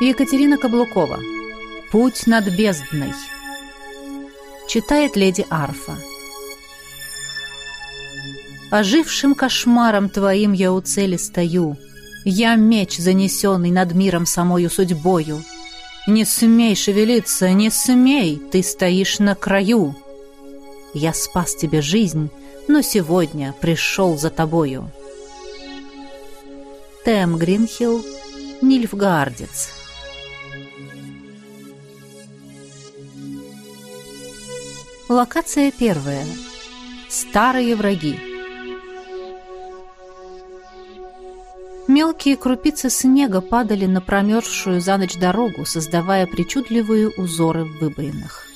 Екатерина Каблукова. Путь над бездной. Читает леди Арфа. Ожившим кошмаром твоим я у цели стою. Я меч, занесенный над миром самою судьбою. Не смей шевелиться, не смей, ты стоишь на краю. Я спас тебе жизнь, но сегодня пришел за тобою. Тэм Гринхилл, Нильфгаардец. Локация первая. Старые враги. Мелкие крупицы снега падали на промерзшую за ночь дорогу, создавая причудливые узоры в выбоинах.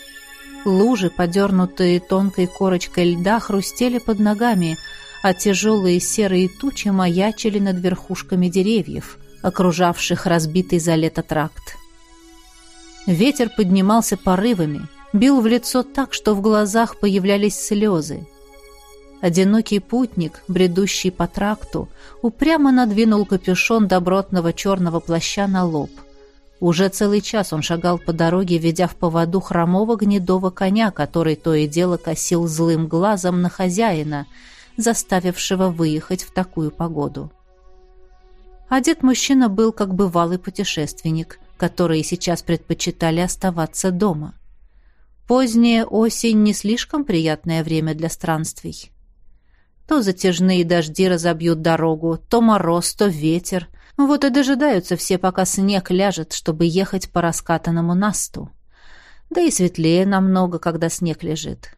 Лужи, подернутые тонкой корочкой льда, хрустели под ногами, а тяжелые серые тучи маячили над верхушками деревьев, окружавших разбитый за лето тракт. Ветер поднимался порывами, бил в лицо так, что в глазах появлялись слезы. Одинокий путник, бредущий по тракту, упрямо надвинул капюшон добротного черного плаща на лоб. Уже целый час он шагал по дороге, ведя в поводу хромого гнедого коня, который то и дело косил злым глазом на хозяина, заставившего выехать в такую погоду. Одет мужчина был как бывалый путешественник, которые сейчас предпочитали оставаться дома. Поздняя осень не слишком приятное время для странствий. То затяжные дожди разобьют дорогу, то мороз, то ветер. Вот и дожидаются все, пока снег ляжет, чтобы ехать по раскатанному насту. Да и светлее намного, когда снег лежит.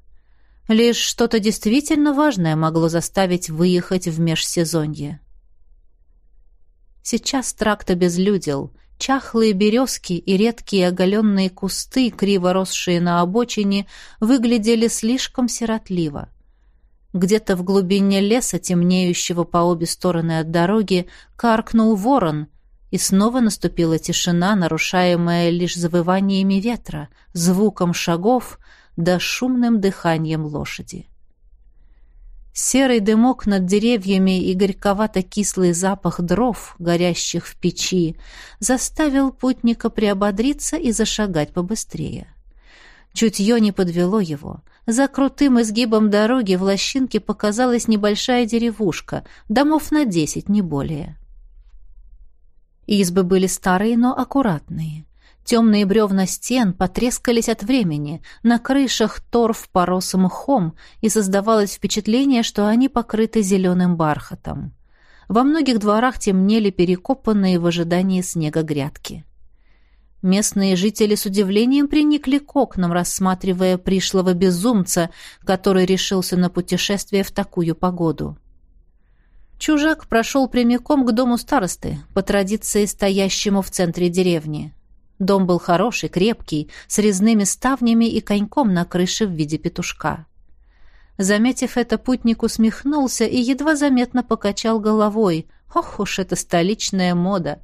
Лишь что-то действительно важное могло заставить выехать в межсезонье. Сейчас тракт обезлюдил — Чахлые березки и редкие оголенные кусты, криво росшие на обочине, выглядели слишком сиротливо. Где-то в глубине леса, темнеющего по обе стороны от дороги, каркнул ворон, и снова наступила тишина, нарушаемая лишь завываниями ветра, звуком шагов да шумным дыханием лошади. Серый дымок над деревьями и горьковато-кислый запах дров, горящих в печи, заставил путника приободриться и зашагать побыстрее. Чутье не подвело его. За крутым изгибом дороги в лощинке показалась небольшая деревушка, домов на десять, не более. Избы были старые, но аккуратные. Темные бревна стен потрескались от времени, на крышах торф порос мхом, и создавалось впечатление, что они покрыты зеленым бархатом. Во многих дворах темнели перекопанные в ожидании снега грядки. Местные жители с удивлением приникли к окнам, рассматривая пришлого безумца, который решился на путешествие в такую погоду. Чужак прошел прямиком к дому старосты, по традиции стоящему в центре деревни. Дом был хороший, крепкий, с резными ставнями и коньком на крыше в виде петушка. Заметив это, путник усмехнулся и едва заметно покачал головой. Ох уж это столичная мода!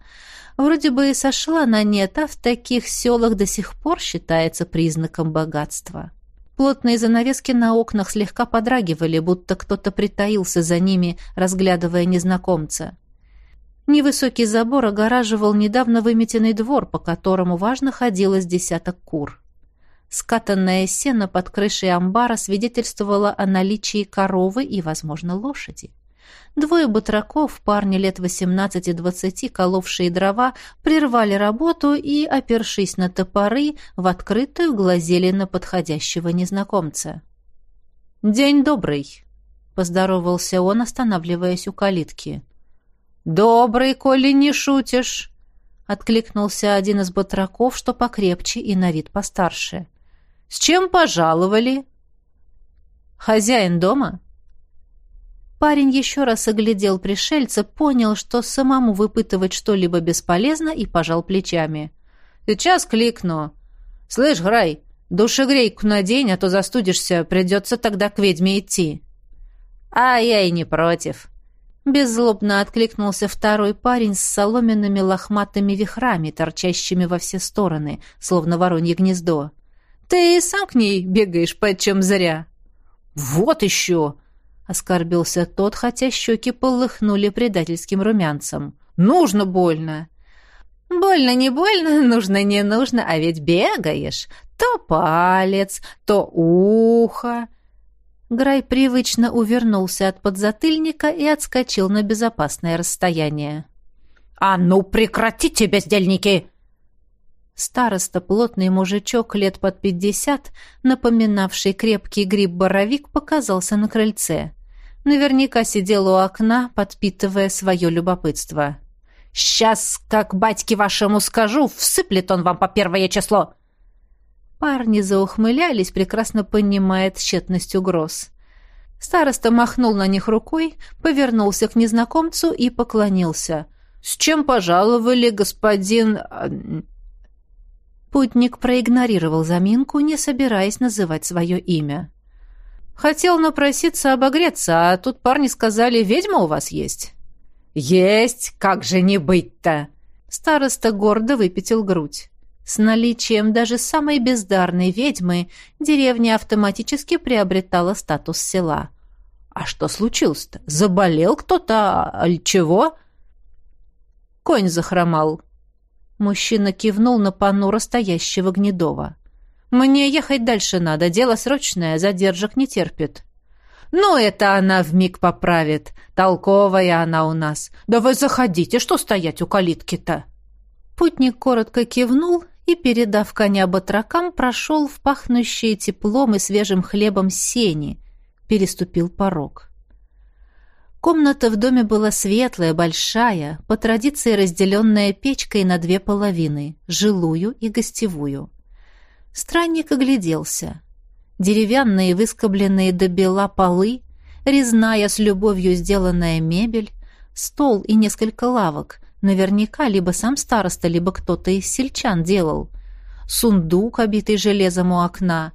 Вроде бы и сошла на нет, а в таких селах до сих пор считается признаком богатства. Плотные занавески на окнах слегка подрагивали, будто кто-то притаился за ними, разглядывая незнакомца. Невысокий забор огораживал недавно выметенный двор, по которому важно ходилось десяток кур. Скатанное сено под крышей амбара свидетельствовало о наличии коровы и, возможно, лошади. Двое батраков, парни лет 18-20, коловшие дрова, прервали работу и, опершись на топоры, в открытую глазели на подходящего незнакомца. «День добрый!» — поздоровался он, останавливаясь у калитки. «Добрый, коли не шутишь!» — откликнулся один из батраков, что покрепче и на вид постарше. «С чем пожаловали?» «Хозяин дома?» Парень еще раз оглядел пришельца, понял, что самому выпытывать что-либо бесполезно, и пожал плечами. «Сейчас кликну. Слышь, Грай, душегрейку надень, а то застудишься, придется тогда к ведьме идти». «А я и не против», Беззлобно откликнулся второй парень с соломенными лохматыми вихрами, торчащими во все стороны, словно воронье гнездо. «Ты сам к ней бегаешь почем зря!» «Вот еще!» — оскорбился тот, хотя щеки полыхнули предательским румянцем. «Нужно больно!» Больно, не больно, нужно, не нужно, а ведь бегаешь. То палец, то ухо. Грай привычно увернулся от подзатыльника и отскочил на безопасное расстояние. «А ну, прекратите, бездельники!» Староста, плотный мужичок лет под пятьдесят, напоминавший крепкий гриб-боровик, показался на крыльце. Наверняка сидел у окна, подпитывая свое любопытство. «Сейчас, как батьке вашему скажу, всыплет он вам по первое число!» Парни заухмылялись, прекрасно понимая тщетность угроз. Староста махнул на них рукой, повернулся к незнакомцу и поклонился. «С чем пожаловали, господин...» а, Путник проигнорировал заминку, не собираясь называть свое имя. «Хотел напроситься обогреться, а тут парни сказали, ведьма у вас есть». «Есть! Как же не быть-то!» Староста гордо выпятил грудь. С наличием даже самой бездарной ведьмы деревня автоматически приобретала статус села. «А что случилось-то? Заболел кто-то, аль чего?» Конь захромал. Мужчина кивнул на понуро стоящего Гнедова. «Мне ехать дальше надо, дело срочное, задержек не терпит». «Ну, это она вмиг поправит. Толковая она у нас. Да вы заходите, что стоять у калитки-то?» Путник коротко кивнул и, передав коня батракам, прошел в пахнущие теплом и свежим хлебом сени, переступил порог. Комната в доме была светлая, большая, по традиции разделенная печкой на две половины — жилую и гостевую. Странник огляделся. Деревянные, выскобленные до бела полы, резная с любовью сделанная мебель, стол и несколько лавок, наверняка либо сам староста, либо кто-то из сельчан делал, сундук, обитый железом у окна.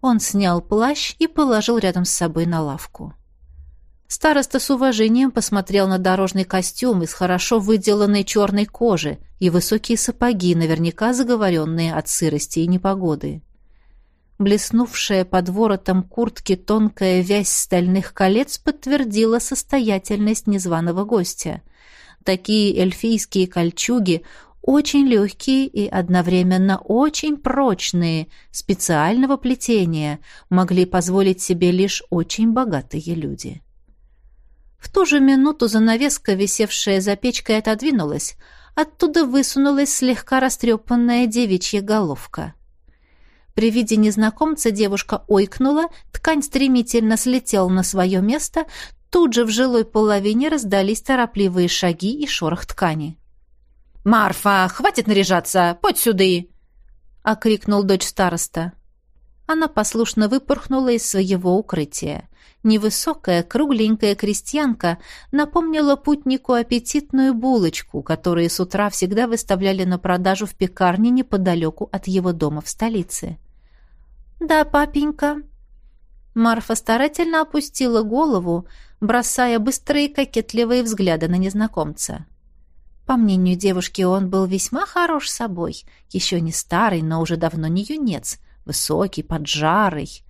Он снял плащ и положил рядом с собой на лавку. Староста с уважением посмотрел на дорожный костюм из хорошо выделанной черной кожи и высокие сапоги, наверняка заговоренные от сырости и непогоды. Блеснувшая под воротом куртки тонкая вязь стальных колец подтвердила состоятельность незваного гостя. Такие эльфийские кольчуги очень легкие и одновременно очень прочные, специального плетения, могли позволить себе лишь очень богатые люди. В ту же минуту занавеска, висевшая за печкой, отодвинулась. Оттуда высунулась слегка растрепанная девичья головка. При виде незнакомца девушка ойкнула, ткань стремительно слетела на свое место, тут же в жилой половине раздались торопливые шаги и шорох ткани. «Марфа, хватит наряжаться! Подь сюды!» — окрикнул дочь староста. Она послушно выпорхнула из своего укрытия. Невысокая, кругленькая крестьянка напомнила путнику аппетитную булочку, которую с утра всегда выставляли на продажу в пекарне неподалеку от его дома в столице. «Да, папенька». Марфа старательно опустила голову, бросая быстрые кокетливые взгляды на незнакомца. По мнению девушки, он был весьма хорош собой, еще не старый, но уже давно не юнец, высокий, поджарый.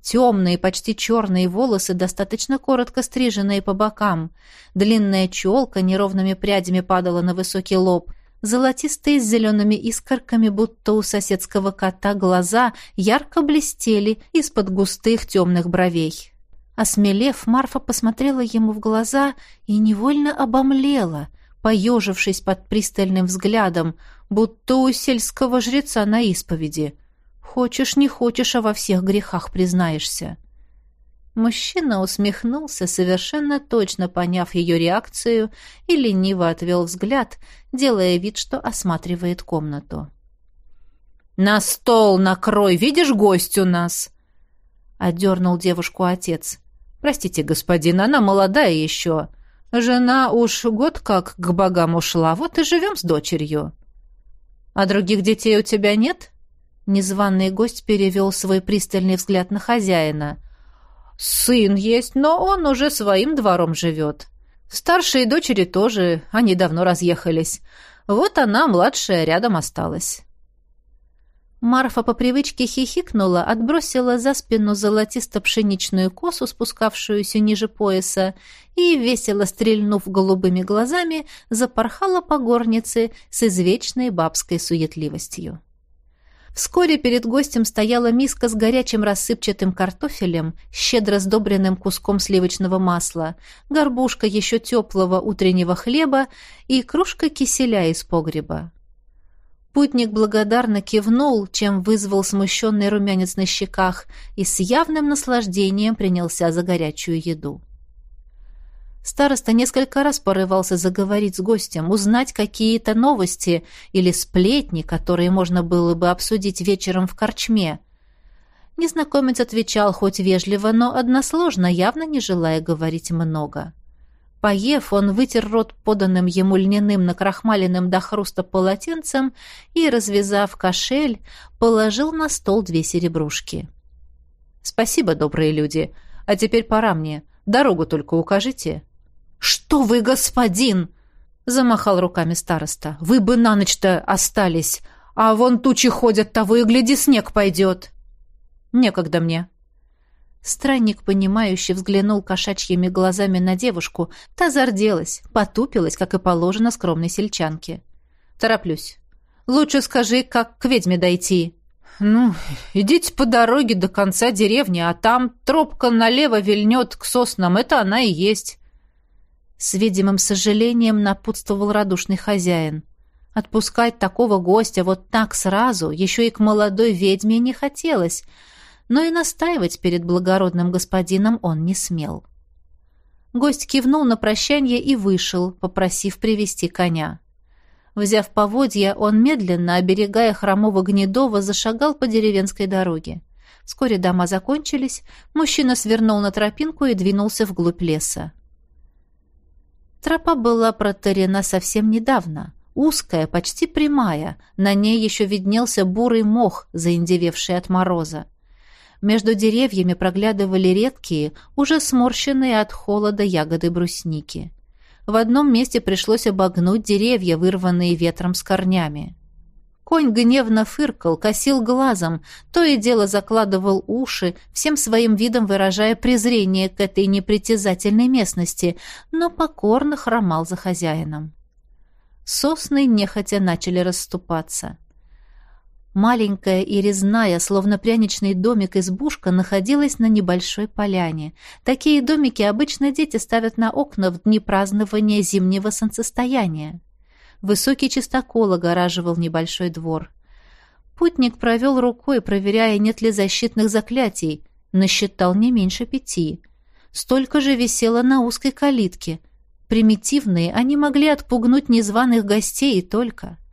Темные, почти черные волосы, достаточно коротко стриженные по бокам. Длинная челка неровными прядями падала на высокий лоб. Золотистые с зелеными искорками, будто у соседского кота, глаза ярко блестели из-под густых темных бровей. Осмелев, Марфа посмотрела ему в глаза и невольно обомлела, поежившись под пристальным взглядом, будто у сельского жреца на исповеди — Хочешь, не хочешь, а во всех грехах признаешься. Мужчина усмехнулся, совершенно точно поняв ее реакцию, и лениво отвел взгляд, делая вид, что осматривает комнату. «На стол накрой! Видишь, гость у нас!» — одернул девушку отец. «Простите, господин, она молодая еще. Жена уж год как к богам ушла, вот и живем с дочерью». «А других детей у тебя нет?» Незваный гость перевел свой пристальный взгляд на хозяина. «Сын есть, но он уже своим двором живет. Старшие дочери тоже, они давно разъехались. Вот она, младшая, рядом осталась». Марфа по привычке хихикнула, отбросила за спину золотисто-пшеничную косу, спускавшуюся ниже пояса, и, весело стрельнув голубыми глазами, запорхала по горнице с извечной бабской суетливостью. Вскоре перед гостем стояла миска с горячим рассыпчатым картофелем, щедро сдобренным куском сливочного масла, горбушка еще теплого утреннего хлеба и кружка киселя из погреба. Путник благодарно кивнул, чем вызвал смущенный румянец на щеках, и с явным наслаждением принялся за горячую еду. Староста несколько раз порывался заговорить с гостем, узнать какие-то новости или сплетни, которые можно было бы обсудить вечером в корчме. Незнакомец отвечал хоть вежливо, но односложно, явно не желая говорить много. — Поев, он вытер рот поданным ему льняным накрахмаленным до хруста полотенцем и, развязав кошель, положил на стол две серебрушки. «Спасибо, добрые люди. А теперь пора мне. Дорогу только укажите». «Что вы, господин!» — замахал руками староста. «Вы бы на ночь-то остались, а вон тучи ходят, того и гляди, снег пойдет». «Некогда мне», Странник, понимающе взглянул кошачьими глазами на девушку. Та зарделась, потупилась, как и положено скромной сельчанке. «Тороплюсь. Лучше скажи, как к ведьме дойти». «Ну, идите по дороге до конца деревни, а там тропка налево вильнет к соснам. Это она и есть». С видимым сожалением напутствовал радушный хозяин. Отпускать такого гостя вот так сразу, еще и к молодой ведьме, не хотелось — но и настаивать перед благородным господином он не смел. Гость кивнул на прощание и вышел, попросив привести коня. Взяв поводья, он медленно, оберегая хромого Гнедова, зашагал по деревенской дороге. Вскоре дома закончились, мужчина свернул на тропинку и двинулся вглубь леса. Тропа была протарена совсем недавно, узкая, почти прямая, на ней еще виднелся бурый мох, заиндевевший от мороза. Между деревьями проглядывали редкие, уже сморщенные от холода ягоды брусники. В одном месте пришлось обогнуть деревья, вырванные ветром с корнями. Конь гневно фыркал, косил глазом, то и дело закладывал уши, всем своим видом выражая презрение к этой непритязательной местности, но покорно хромал за хозяином. Сосны нехотя начали расступаться. Маленькая и резная, словно пряничный домик избушка, находилась на небольшой поляне. Такие домики обычно дети ставят на окна в дни празднования зимнего солнцестояния. Высокий чистокол огораживал небольшой двор. Путник провел рукой, проверяя, нет ли защитных заклятий. Насчитал не меньше пяти. Столько же висело на узкой калитке. Примитивные, они могли отпугнуть незваных гостей и только. —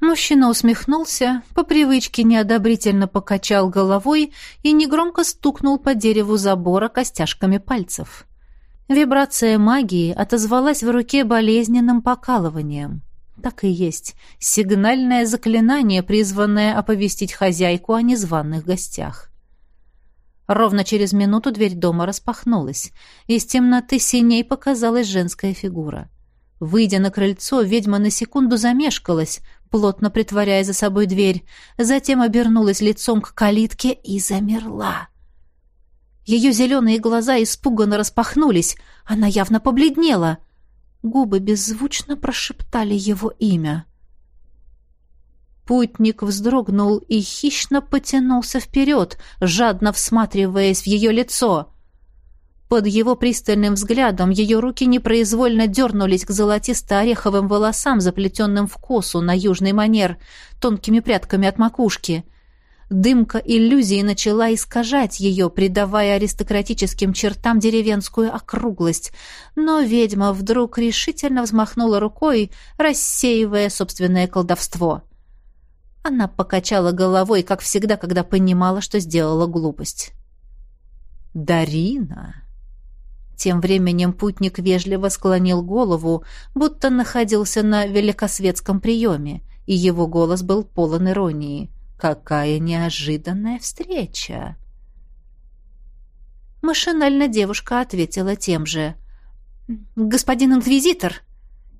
Мужчина усмехнулся, по привычке неодобрительно покачал головой и негромко стукнул по дереву забора костяшками пальцев. Вибрация магии отозвалась в руке болезненным покалыванием. Так и есть. Сигнальное заклинание, призванное оповестить хозяйку о незваных гостях. Ровно через минуту дверь дома распахнулась. Из темноты синей показалась женская фигура. Выйдя на крыльцо, ведьма на секунду замешкалась, плотно притворяя за собой дверь, затем обернулась лицом к калитке и замерла. Ее зеленые глаза испуганно распахнулись, она явно побледнела. Губы беззвучно прошептали его имя. Путник вздрогнул и хищно потянулся вперед, жадно всматриваясь в ее лицо — под его пристальным взглядом ее руки непроизвольно дернулись к золотисто-ореховым волосам, заплетенным в косу на южный манер, тонкими прядками от макушки. Дымка иллюзии начала искажать ее, придавая аристократическим чертам деревенскую округлость, но ведьма вдруг решительно взмахнула рукой, рассеивая собственное колдовство. Она покачала головой, как всегда, когда понимала, что сделала глупость. «Дарина!» Тем временем путник вежливо склонил голову, будто находился на великосветском приеме, и его голос был полон иронии. «Какая неожиданная встреча!» Машинально девушка ответила тем же. «Господин инквизитор!»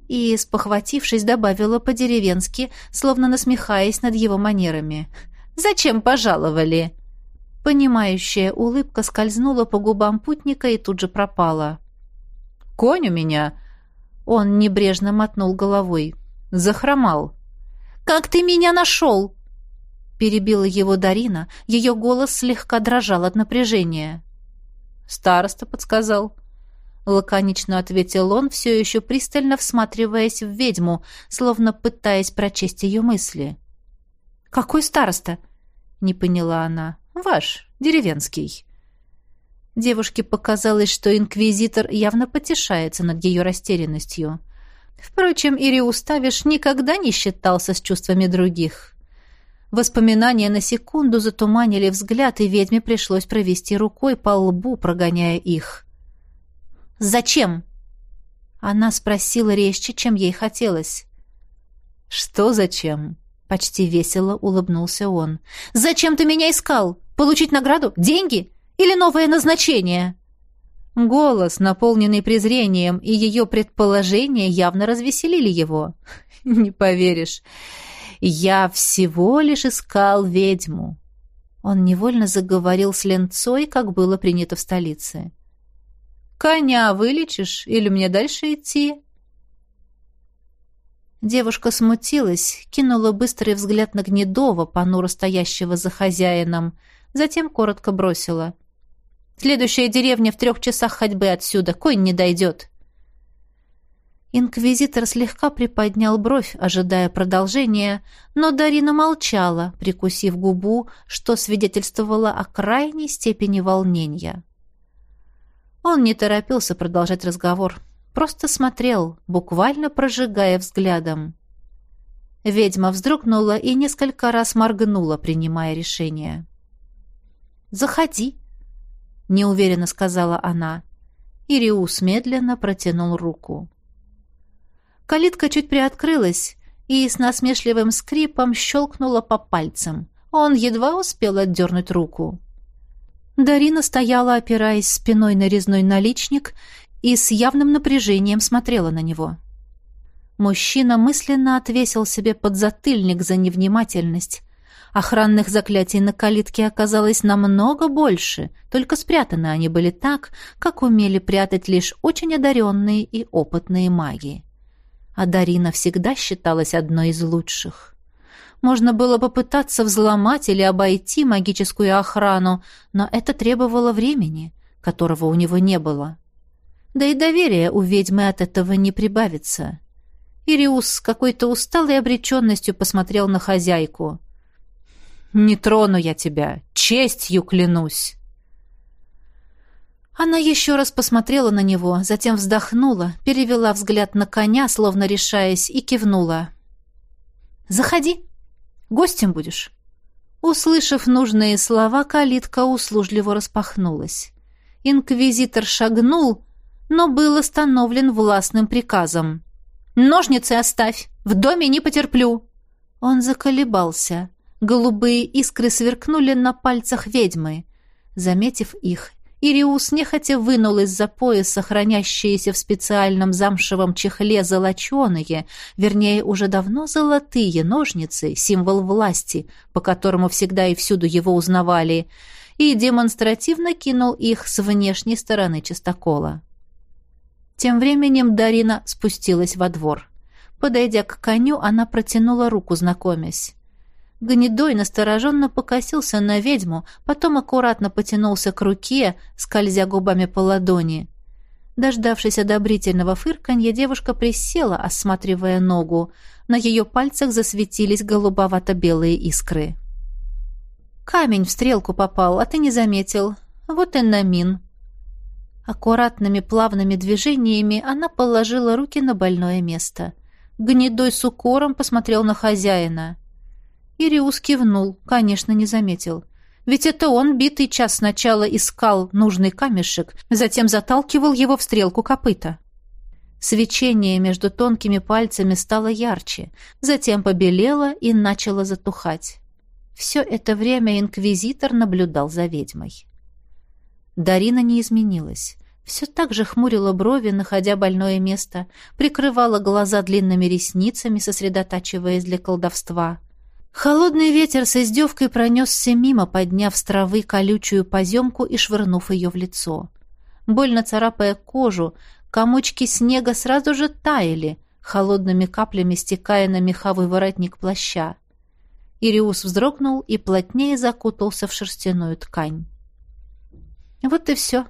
И, спохватившись, добавила по-деревенски, словно насмехаясь над его манерами. Зачем пожаловали?» Понимающая улыбка скользнула по губам путника и тут же пропала. «Конь у меня!» Он небрежно мотнул головой. «Захромал». «Как ты меня нашел?» Перебила его Дарина. Ее голос слегка дрожал от напряжения. «Староста подсказал». Лаконично ответил он, все еще пристально всматриваясь в ведьму, словно пытаясь прочесть ее мысли. «Какой староста?» — не поняла она. «Ваш, деревенский». Девушке показалось, что инквизитор явно потешается над ее растерянностью. Впрочем, Ириус Тавиш никогда не считался с чувствами других. Воспоминания на секунду затуманили взгляд, и ведьме пришлось провести рукой по лбу, прогоняя их. «Зачем?» Она спросила резче, чем ей хотелось. «Что зачем?» Почти весело улыбнулся он. «Зачем ты меня искал? Получить награду? Деньги? Или новое назначение?» Голос, наполненный презрением, и ее предположения явно развеселили его. «Не поверишь, я всего лишь искал ведьму». Он невольно заговорил с ленцой, как было принято в столице. «Коня вылечишь или мне дальше идти?» Девушка смутилась, кинула быстрый взгляд на Гнедова, понуро стоящего за хозяином, затем коротко бросила. «Следующая деревня в трех часах ходьбы отсюда, конь не дойдет». Инквизитор слегка приподнял бровь, ожидая продолжения, но Дарина молчала, прикусив губу, что свидетельствовало о крайней степени волнения. Он не торопился продолжать разговор. Просто смотрел, буквально прожигая взглядом. Ведьма вздрогнула и несколько раз моргнула, принимая решение. «Заходи», — неуверенно сказала она. Ириус медленно протянул руку. Калитка чуть приоткрылась и с насмешливым скрипом щелкнула по пальцам. Он едва успел отдернуть руку. Дарина стояла, опираясь спиной на резной наличник, и с явным напряжением смотрела на него. Мужчина мысленно отвесил себе подзатыльник за невнимательность. Охранных заклятий на калитке оказалось намного больше, только спрятаны они были так, как умели прятать лишь очень одаренные и опытные маги. А Дарина всегда считалась одной из лучших. Можно было попытаться взломать или обойти магическую охрану, но это требовало времени, которого у него не было. Да и доверие у ведьмы от этого не прибавится. Ириус с какой-то усталой обреченностью посмотрел на хозяйку. «Не трону я тебя, честью клянусь!» Она еще раз посмотрела на него, затем вздохнула, перевела взгляд на коня, словно решаясь, и кивнула. «Заходи, гостем будешь». Услышав нужные слова, калитка услужливо распахнулась. Инквизитор шагнул, но был остановлен властным приказом. «Ножницы оставь! В доме не потерплю!» Он заколебался. Голубые искры сверкнули на пальцах ведьмы. Заметив их, Ириус нехотя вынул из-за пояса хранящиеся в специальном замшевом чехле золоченые, вернее, уже давно золотые ножницы, символ власти, по которому всегда и всюду его узнавали, и демонстративно кинул их с внешней стороны чистокола. Тем временем Дарина спустилась во двор. Подойдя к коню, она протянула руку, знакомясь. Гнедой настороженно покосился на ведьму, потом аккуратно потянулся к руке, скользя губами по ладони. Дождавшись одобрительного фырканья, девушка присела, осматривая ногу. На ее пальцах засветились голубовато-белые искры. «Камень в стрелку попал, а ты не заметил. Вот и намин», Аккуратными плавными движениями она положила руки на больное место. Гнедой с укором посмотрел на хозяина. Ириус кивнул, конечно, не заметил. Ведь это он битый час сначала искал нужный камешек, затем заталкивал его в стрелку копыта. Свечение между тонкими пальцами стало ярче, затем побелело и начало затухать. Все это время инквизитор наблюдал за ведьмой. Дарина не изменилась. Все так же хмурила брови, находя больное место, прикрывала глаза длинными ресницами, сосредотачиваясь для колдовства. Холодный ветер с издевкой пронесся мимо, подняв с травы колючую поземку и швырнув ее в лицо. Больно царапая кожу, комочки снега сразу же таяли, холодными каплями стекая на меховой воротник плаща. Ириус вздрогнул и плотнее закутался в шерстяную ткань. «Вот и все».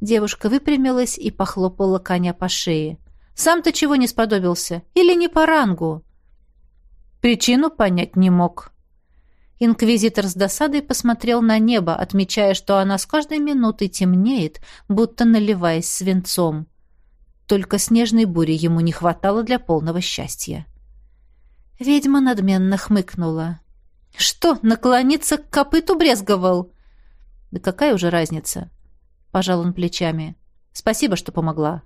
Девушка выпрямилась и похлопала коня по шее. «Сам-то чего не сподобился? Или не по рангу?» Причину понять не мог. Инквизитор с досадой посмотрел на небо, отмечая, что она с каждой минутой темнеет, будто наливаясь свинцом. Только снежной бури ему не хватало для полного счастья. Ведьма надменно хмыкнула. «Что, наклониться к копыту брезговал?» «Да какая уже разница?» Пожал он плечами. «Спасибо, что помогла».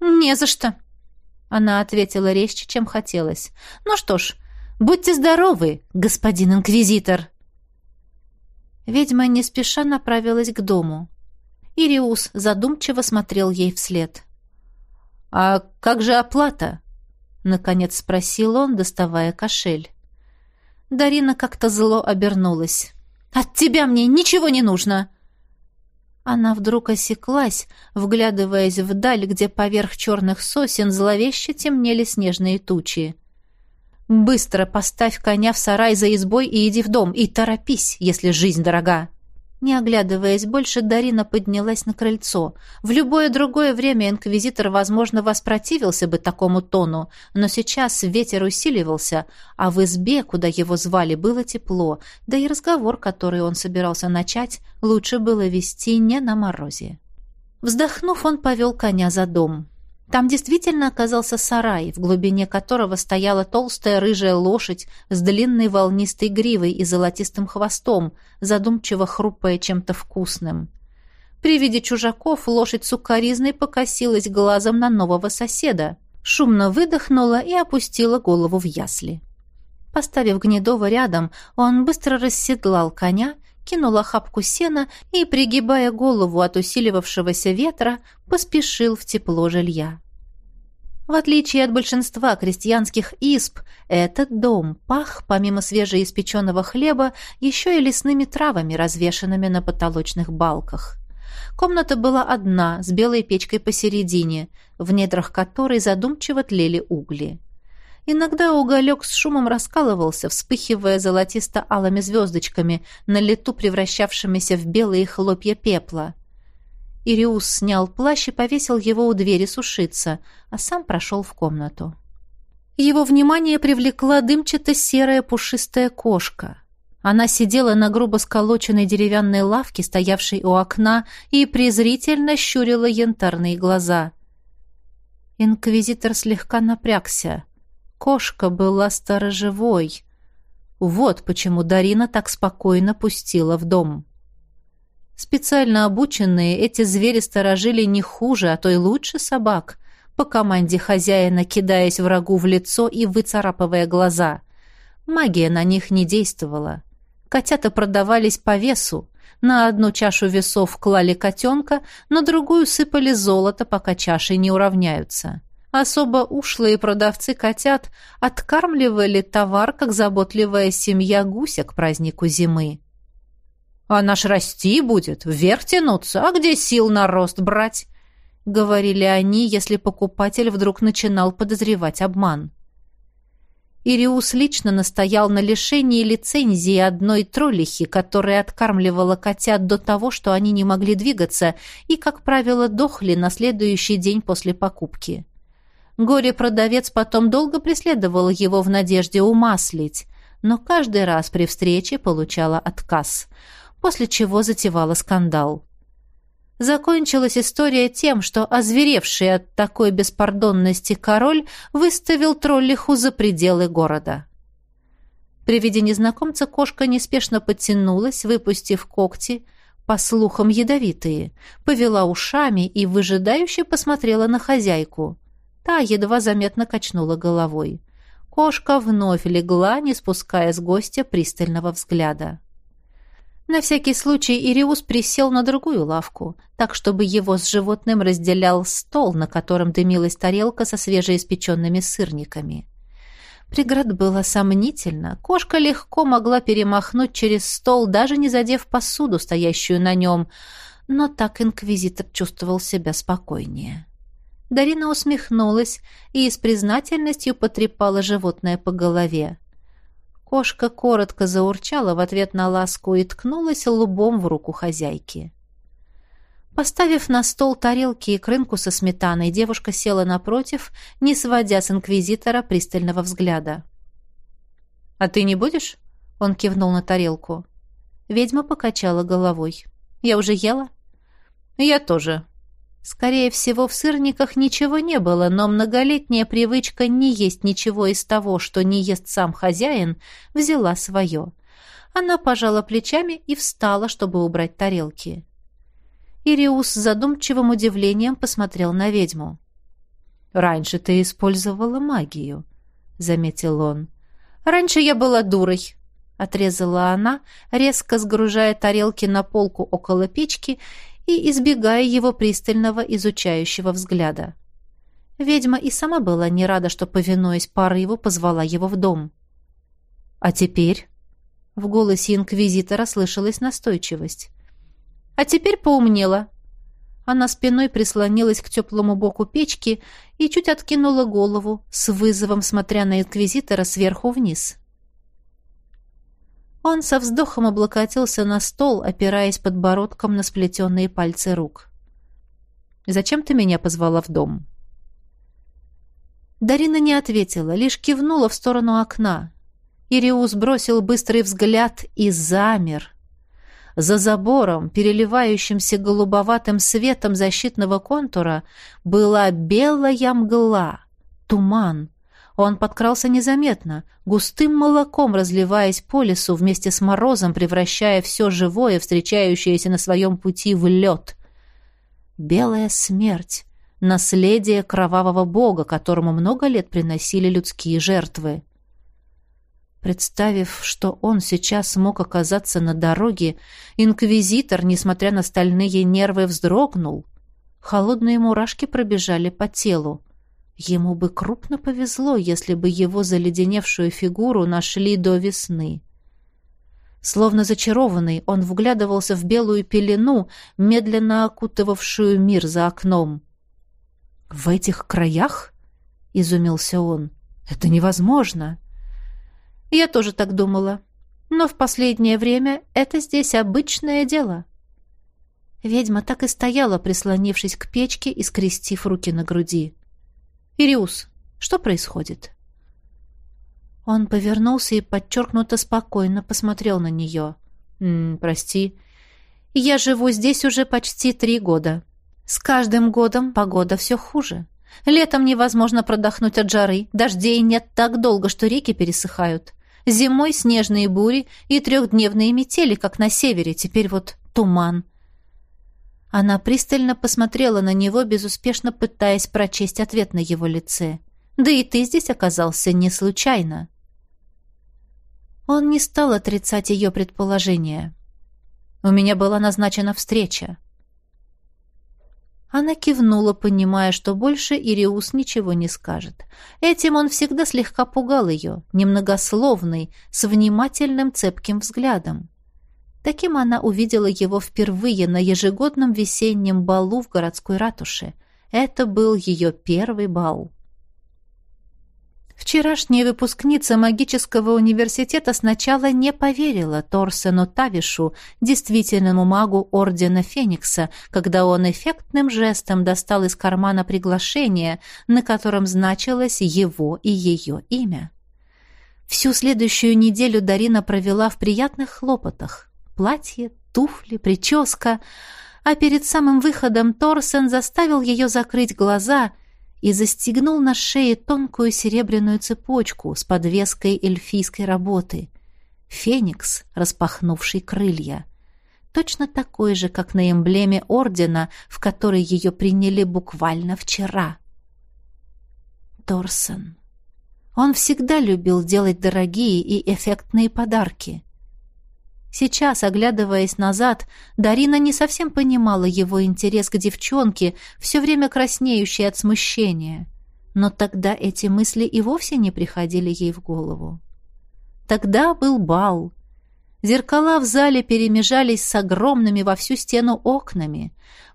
«Не за что», — она ответила резче, чем хотелось. «Ну что ж, Будьте здоровы, господин инквизитор!» Ведьма не спеша направилась к дому. Ириус задумчиво смотрел ей вслед. «А как же оплата?» — наконец спросил он, доставая кошель. Дарина как-то зло обернулась. «От тебя мне ничего не нужно!» Она вдруг осеклась, вглядываясь вдаль, где поверх черных сосен зловеще темнели снежные тучи. Быстро поставь коня в сарай за избой и иди в дом, и торопись, если жизнь дорога. Не оглядываясь больше, Дарина поднялась на крыльцо. В любое другое время инквизитор, возможно, воспротивился бы такому тону, но сейчас ветер усиливался, а в избе, куда его звали, было тепло, да и разговор, который он собирался начать, лучше было вести не на морозе. Вздохнув, он повел коня за дом. Там действительно оказался сарай, в глубине которого стояла толстая рыжая лошадь с длинной волнистой гривой и золотистым хвостом, задумчиво хрупая чем-то вкусным. При виде чужаков лошадь сукоризной покосилась глазом на нового соседа, шумно выдохнула и опустила голову в ясли. Поставив Гнедова рядом, он быстро расседлал коня, кинул охапку сена и, пригибая голову от усиливавшегося ветра, поспешил в тепло жилья. В отличие от большинства крестьянских исп, этот дом пах, помимо свежеиспеченного хлеба, еще и лесными травами, развешанными на потолочных балках. Комната была одна, с белой печкой посередине, в недрах которой задумчиво тлели угли. Иногда уголек с шумом раскалывался, вспыхивая золотисто-алыми звездочками, на лету превращавшимися в белые хлопья пепла. Ириус снял плащ и повесил его у двери сушиться, а сам прошел в комнату. Его внимание привлекла дымчато-серая пушистая кошка. Она сидела на грубо сколоченной деревянной лавке, стоявшей у окна, и презрительно щурила янтарные глаза. Инквизитор слегка напрягся. Кошка была сторожевой. Вот почему Дарина так спокойно пустила в дом. Специально обученные эти звери сторожили не хуже, а то и лучше собак, по команде хозяина кидаясь врагу в лицо и выцарапывая глаза. Магия на них не действовала. Котята продавались по весу. На одну чашу весов клали котенка, на другую сыпали золото, пока чаши не уравняются. Особо ушлые продавцы котят откармливали товар, как заботливая семья гуся к празднику зимы. «А наш расти будет, вверх тянуться, а где сил на рост брать?» — говорили они, если покупатель вдруг начинал подозревать обман. Ириус лично настоял на лишении лицензии одной троллихи, которая откармливала котят до того, что они не могли двигаться и, как правило, дохли на следующий день после покупки. Горе-продавец потом долго преследовал его в надежде умаслить, но каждый раз при встрече получала отказ, после чего затевала скандал. Закончилась история тем, что озверевший от такой беспардонности король выставил троллиху за пределы города. При виде незнакомца кошка неспешно подтянулась, выпустив когти, по слухам ядовитые, повела ушами и выжидающе посмотрела на хозяйку. Та едва заметно качнула головой. Кошка вновь легла, не спуская с гостя пристального взгляда. На всякий случай Ириус присел на другую лавку, так чтобы его с животным разделял стол, на котором дымилась тарелка со свежеиспеченными сырниками. Преград было сомнительно. Кошка легко могла перемахнуть через стол, даже не задев посуду, стоящую на нем. Но так инквизитор чувствовал себя спокойнее. Дарина усмехнулась и с признательностью потрепала животное по голове. Кошка коротко заурчала в ответ на ласку и ткнулась лбом в руку хозяйки. Поставив на стол тарелки и крынку со сметаной, девушка села напротив, не сводя с инквизитора пристального взгляда. «А ты не будешь?» — он кивнул на тарелку. Ведьма покачала головой. «Я уже ела?» «Я тоже». Скорее всего, в сырниках ничего не было, но многолетняя привычка не есть ничего из того, что не ест сам хозяин, взяла свое. Она пожала плечами и встала, чтобы убрать тарелки. Ириус с задумчивым удивлением посмотрел на ведьму. «Раньше ты использовала магию», — заметил он. «Раньше я была дурой», — отрезала она, резко сгружая тарелки на полку около печки и избегая его пристального изучающего взгляда. Ведьма и сама была не рада, что, повинуясь порыву, позвала его в дом. «А теперь?» В голосе инквизитора слышалась настойчивость. А теперь поумнела. Она спиной прислонилась к теплому боку печки и чуть откинула голову, с вызовом смотря на инквизитора сверху вниз. Он со вздохом облокотился на стол, опираясь подбородком на сплетенные пальцы рук. «Зачем ты меня позвала в дом?» Дарина не ответила, лишь кивнула в сторону окна. Ириус бросил быстрый взгляд и замер, за забором, переливающимся голубоватым светом защитного контура, была белая мгла, туман. Он подкрался незаметно, густым молоком разливаясь по лесу вместе с морозом, превращая все живое, встречающееся на своем пути, в лед. Белая смерть, наследие кровавого бога, которому много лет приносили людские жертвы. Представив, что он сейчас мог оказаться на дороге, инквизитор, несмотря на стальные нервы, вздрогнул. Холодные мурашки пробежали по телу. Ему бы крупно повезло, если бы его заледеневшую фигуру нашли до весны. Словно зачарованный, он вглядывался в белую пелену, медленно окутывавшую мир за окном. «В этих краях?» — изумился он. «Это невозможно!» Я тоже так думала. Но в последнее время это здесь обычное дело. Ведьма так и стояла, прислонившись к печке и скрестив руки на груди. «Ириус, что происходит?» Он повернулся и подчеркнуто спокойно посмотрел на нее. «М -м, «Прости, я живу здесь уже почти три года. С каждым годом погода все хуже. Летом невозможно продохнуть от жары, дождей нет так долго, что реки пересыхают. Зимой снежные бури и трехдневные метели, как на севере, теперь вот туман. Она пристально посмотрела на него, безуспешно пытаясь прочесть ответ на его лице. «Да и ты здесь оказался не случайно». Он не стал отрицать ее предположение. «У меня была назначена встреча. Она кивнула, понимая, что больше Ириус ничего не скажет. Этим он всегда слегка пугал ее, немногословный, с внимательным цепким взглядом. Таким она увидела его впервые на ежегодном весеннем балу в городской ратуше. Это был ее первый бал. Вчерашняя выпускница магического университета сначала не поверила Торсену Тавишу, действительному магу Ордена Феникса, когда он эффектным жестом достал из кармана приглашение, на котором значилось его и ее имя. Всю следующую неделю Дарина провела в приятных хлопотах. Платье, туфли, прическа. А перед самым выходом Торсен заставил ее закрыть глаза — и застегнул на шее тонкую серебряную цепочку с подвеской эльфийской работы. Феникс, распахнувший крылья. Точно такой же, как на эмблеме ордена, в который ее приняли буквально вчера. Торсон. Он всегда любил делать дорогие и эффектные подарки. Сейчас, оглядываясь назад, Дарина не совсем понимала его интерес к девчонке, все время краснеющей от смущения. Но тогда эти мысли и вовсе не приходили ей в голову. Тогда был бал. Зеркала в зале перемежались с огромными во всю стену окнами.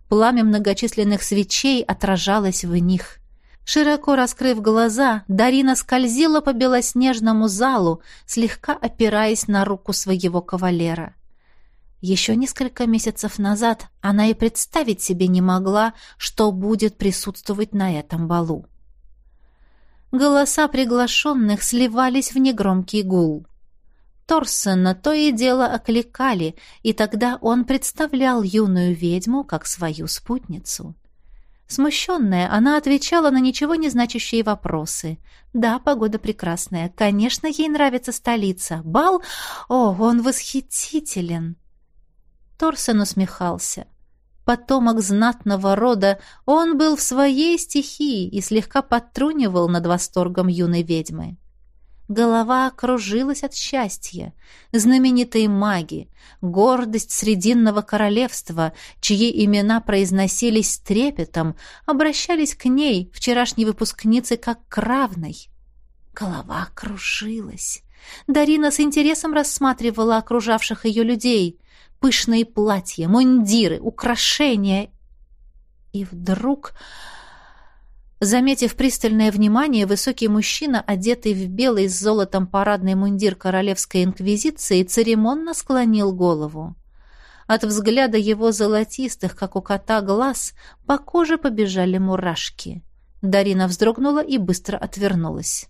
Пламя многочисленных свечей отражалось в них. Широко раскрыв глаза, Дарина скользила по белоснежному залу, слегка опираясь на руку своего кавалера. Еще несколько месяцев назад она и представить себе не могла, что будет присутствовать на этом балу. Голоса приглашенных сливались в негромкий гул. Торсона то и дело окликали, и тогда он представлял юную ведьму как свою спутницу. Смущенная, она отвечала на ничего не значащие вопросы. «Да, погода прекрасная. Конечно, ей нравится столица. Бал? О, он восхитителен!» Торсон усмехался потомок знатного рода, он был в своей стихии и слегка подтрунивал над восторгом юной ведьмы. Голова кружилась от счастья. Знаменитые маги, гордость Срединного королевства, чьи имена произносились с трепетом, обращались к ней, вчерашней выпускнице, как к равной. Голова кружилась. Дарина с интересом рассматривала окружавших ее людей пышные платья, мундиры, украшения. И вдруг, заметив пристальное внимание, высокий мужчина, одетый в белый с золотом парадный мундир королевской инквизиции, церемонно склонил голову. От взгляда его золотистых, как у кота, глаз по коже побежали мурашки. Дарина вздрогнула и быстро отвернулась.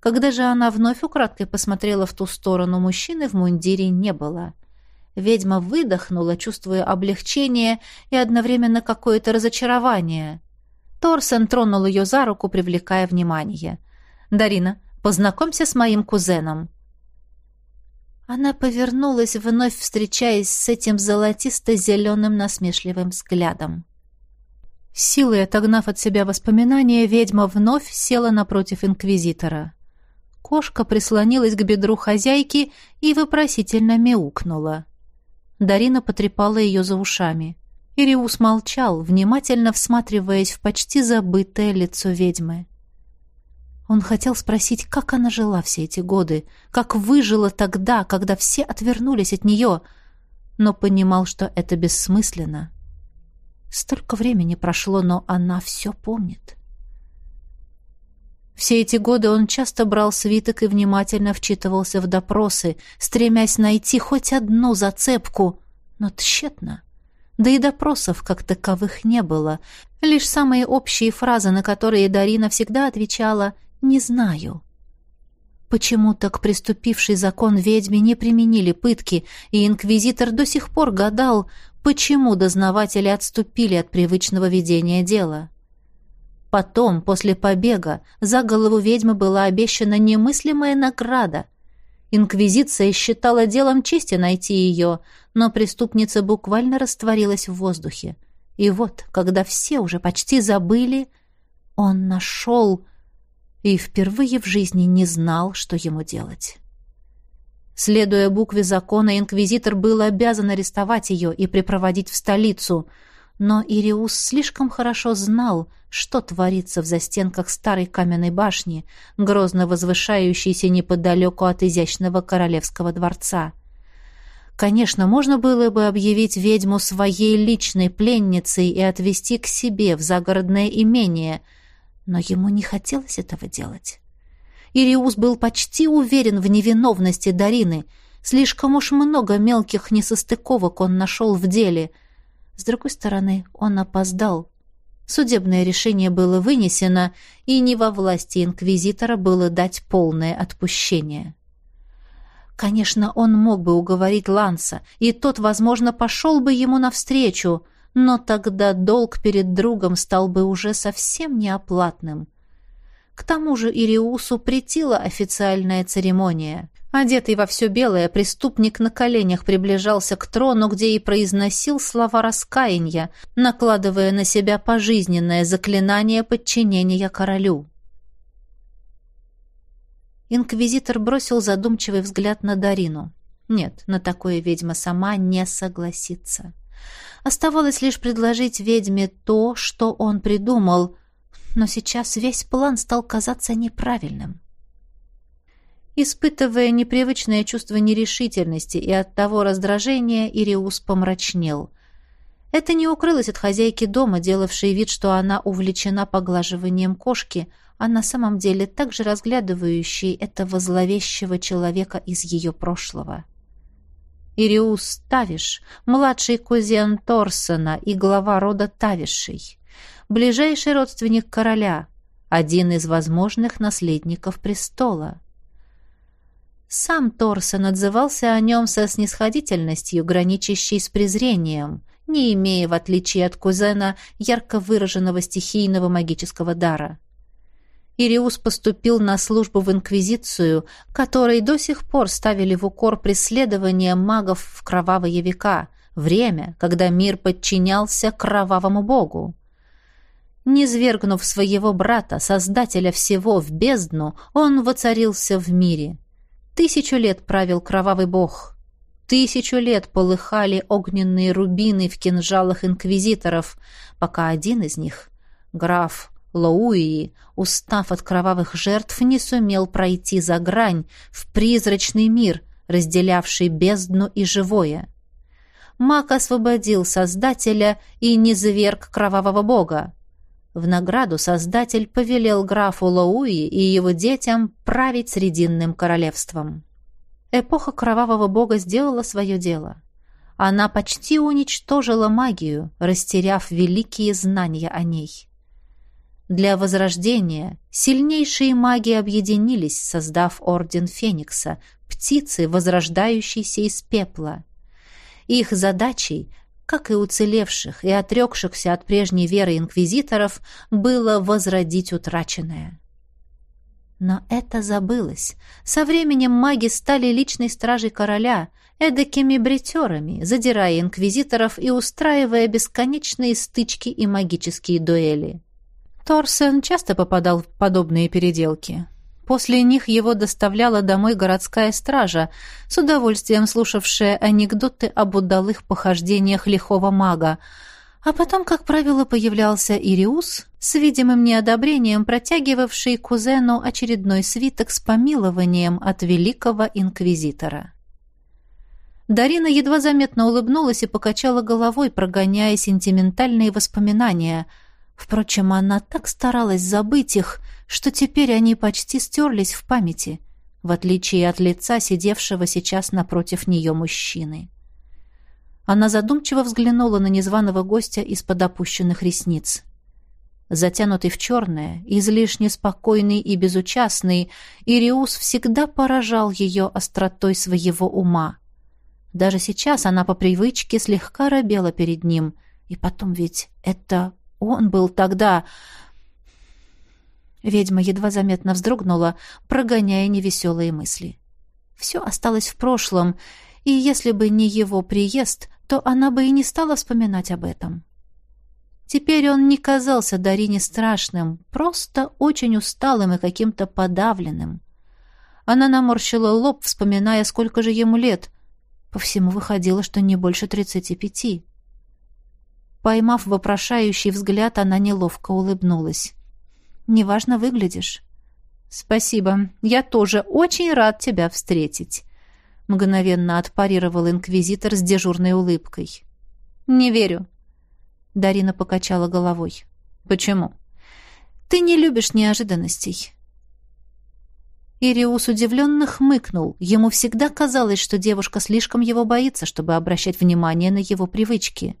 Когда же она вновь украдкой посмотрела в ту сторону, мужчины в мундире не было — Ведьма выдохнула, чувствуя облегчение и одновременно какое-то разочарование. Торсен тронул ее за руку, привлекая внимание. «Дарина, познакомься с моим кузеном». Она повернулась, вновь встречаясь с этим золотисто-зеленым насмешливым взглядом. Силой отогнав от себя воспоминания, ведьма вновь села напротив инквизитора. Кошка прислонилась к бедру хозяйки и вопросительно мяукнула. Дарина потрепала ее за ушами. Ириус молчал, внимательно всматриваясь в почти забытое лицо ведьмы. Он хотел спросить, как она жила все эти годы, как выжила тогда, когда все отвернулись от нее, но понимал, что это бессмысленно. Столько времени прошло, но она все помнит. Все эти годы он часто брал свиток и внимательно вчитывался в допросы, стремясь найти хоть одну зацепку, но тщетно. Да и допросов как таковых не было, лишь самые общие фразы, на которые Дарина всегда отвечала «не знаю». Почему-то к приступившей закон ведьме не применили пытки, и инквизитор до сих пор гадал, почему дознаватели отступили от привычного ведения дела. Потом, после побега, за голову ведьмы была обещана немыслимая награда. Инквизиция считала делом чести найти ее, но преступница буквально растворилась в воздухе. И вот, когда все уже почти забыли, он нашел и впервые в жизни не знал, что ему делать. Следуя букве закона, инквизитор был обязан арестовать ее и припроводить в столицу — но Ириус слишком хорошо знал, что творится в застенках старой каменной башни, грозно возвышающейся неподалеку от изящного королевского дворца. Конечно, можно было бы объявить ведьму своей личной пленницей и отвезти к себе в загородное имение, но ему не хотелось этого делать. Ириус был почти уверен в невиновности Дарины. Слишком уж много мелких несостыковок он нашел в деле — с другой стороны, он опоздал. Судебное решение было вынесено, и не во власти инквизитора было дать полное отпущение. Конечно, он мог бы уговорить Ланса, и тот, возможно, пошел бы ему навстречу, но тогда долг перед другом стал бы уже совсем неоплатным. К тому же Ириусу претила официальная церемония. Одетый во все белое, преступник на коленях приближался к трону, где и произносил слова раскаяния, накладывая на себя пожизненное заклинание подчинения королю. Инквизитор бросил задумчивый взгляд на Дарину. Нет, на такое ведьма сама не согласится. Оставалось лишь предложить ведьме то, что он придумал, но сейчас весь план стал казаться неправильным. Испытывая непривычное чувство нерешительности и оттого раздражения, Ириус помрачнел. Это не укрылось от хозяйки дома, делавшей вид, что она увлечена поглаживанием кошки, а на самом деле также разглядывающей этого зловещего человека из ее прошлого. Ириус Тавиш, младший кузен Торсона и глава рода Тавишей, ближайший родственник короля, один из возможных наследников престола. Сам Торсон отзывался о нем со снисходительностью, граничащей с презрением, не имея, в отличие от кузена, ярко выраженного стихийного магического дара. Ириус поступил на службу в Инквизицию, которой до сих пор ставили в укор преследование магов в кровавые века, время, когда мир подчинялся кровавому богу. Низвергнув своего брата, создателя всего, в бездну, он воцарился в мире. Тысячу лет правил кровавый бог. Тысячу лет полыхали огненные рубины в кинжалах инквизиторов, пока один из них, граф Лоуи, устав от кровавых жертв, не сумел пройти за грань в призрачный мир, разделявший бездну и живое. Маг освободил Создателя и низверг кровавого бога. В награду Создатель повелел графу Лоуи и его детям править Срединным королевством. Эпоха кровавого бога сделала свое дело. Она почти уничтожила магию, растеряв великие знания о ней. Для возрождения сильнейшие маги объединились, создав Орден Феникса, птицы, возрождающиеся из пепла. Их задачей, как и уцелевших и отрекшихся от прежней веры инквизиторов, было возродить утраченное. Но это забылось. Со временем маги стали личной стражей короля, эдакими бритерами, задирая инквизиторов и устраивая бесконечные стычки и магические дуэли. Торсен часто попадал в подобные переделки. После них его доставляла домой городская стража, с удовольствием слушавшая анекдоты об удалых похождениях лихого мага, а потом, как правило, появлялся Ириус, с видимым неодобрением протягивавший кузену очередной свиток с помилованием от великого инквизитора. Дарина едва заметно улыбнулась и покачала головой, прогоняя сентиментальные воспоминания – Впрочем, она так старалась забыть их, что теперь они почти стерлись в памяти, в отличие от лица сидевшего сейчас напротив нее мужчины. Она задумчиво взглянула на незваного гостя из-под опущенных ресниц. Затянутый в черное, излишне спокойный и безучастный, Ириус всегда поражал ее остротой своего ума. Даже сейчас она по привычке слегка робела перед ним, и потом ведь это он был тогда... Ведьма едва заметно вздрогнула, прогоняя невеселые мысли. Все осталось в прошлом, и если бы не его приезд, то она бы и не стала вспоминать об этом. Теперь он не казался Дарине страшным, просто очень усталым и каким-то подавленным. Она наморщила лоб, вспоминая, сколько же ему лет. По всему выходило, что не больше тридцати пяти. Поймав вопрошающий взгляд, она неловко улыбнулась. «Неважно выглядишь». «Спасибо. Я тоже очень рад тебя встретить», — мгновенно отпарировал инквизитор с дежурной улыбкой. «Не верю». Дарина покачала головой. «Почему?» «Ты не любишь неожиданностей». Ириус удивленно хмыкнул. Ему всегда казалось, что девушка слишком его боится, чтобы обращать внимание на его привычки.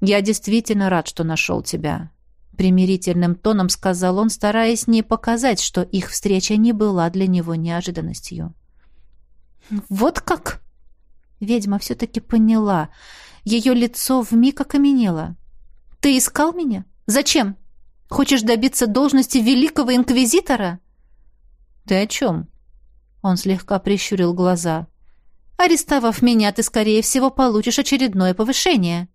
«Я действительно рад, что нашел тебя», — примирительным тоном сказал он, стараясь не показать, что их встреча не была для него неожиданностью. «Вот как?» Ведьма все-таки поняла. Ее лицо вмиг окаменело. «Ты искал меня? Зачем? Хочешь добиться должности великого инквизитора?» «Ты о чем?» Он слегка прищурил глаза. «Арестовав меня, ты, скорее всего, получишь очередное повышение».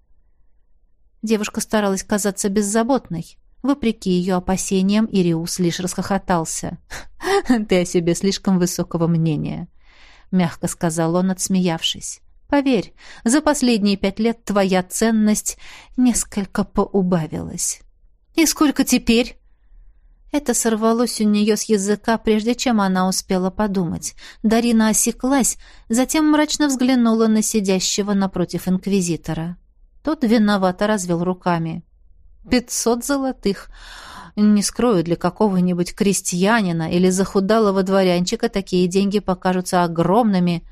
Девушка старалась казаться беззаботной. Вопреки ее опасениям, Ириус лишь расхохотался. «Ты о себе слишком высокого мнения», — мягко сказал он, отсмеявшись. «Поверь, за последние пять лет твоя ценность несколько поубавилась». «И сколько теперь?» Это сорвалось у нее с языка, прежде чем она успела подумать. Дарина осеклась, затем мрачно взглянула на сидящего напротив инквизитора. Тот виновато развел руками. «Пятьсот золотых. Не скрою, для какого-нибудь крестьянина или захудалого дворянчика такие деньги покажутся огромными,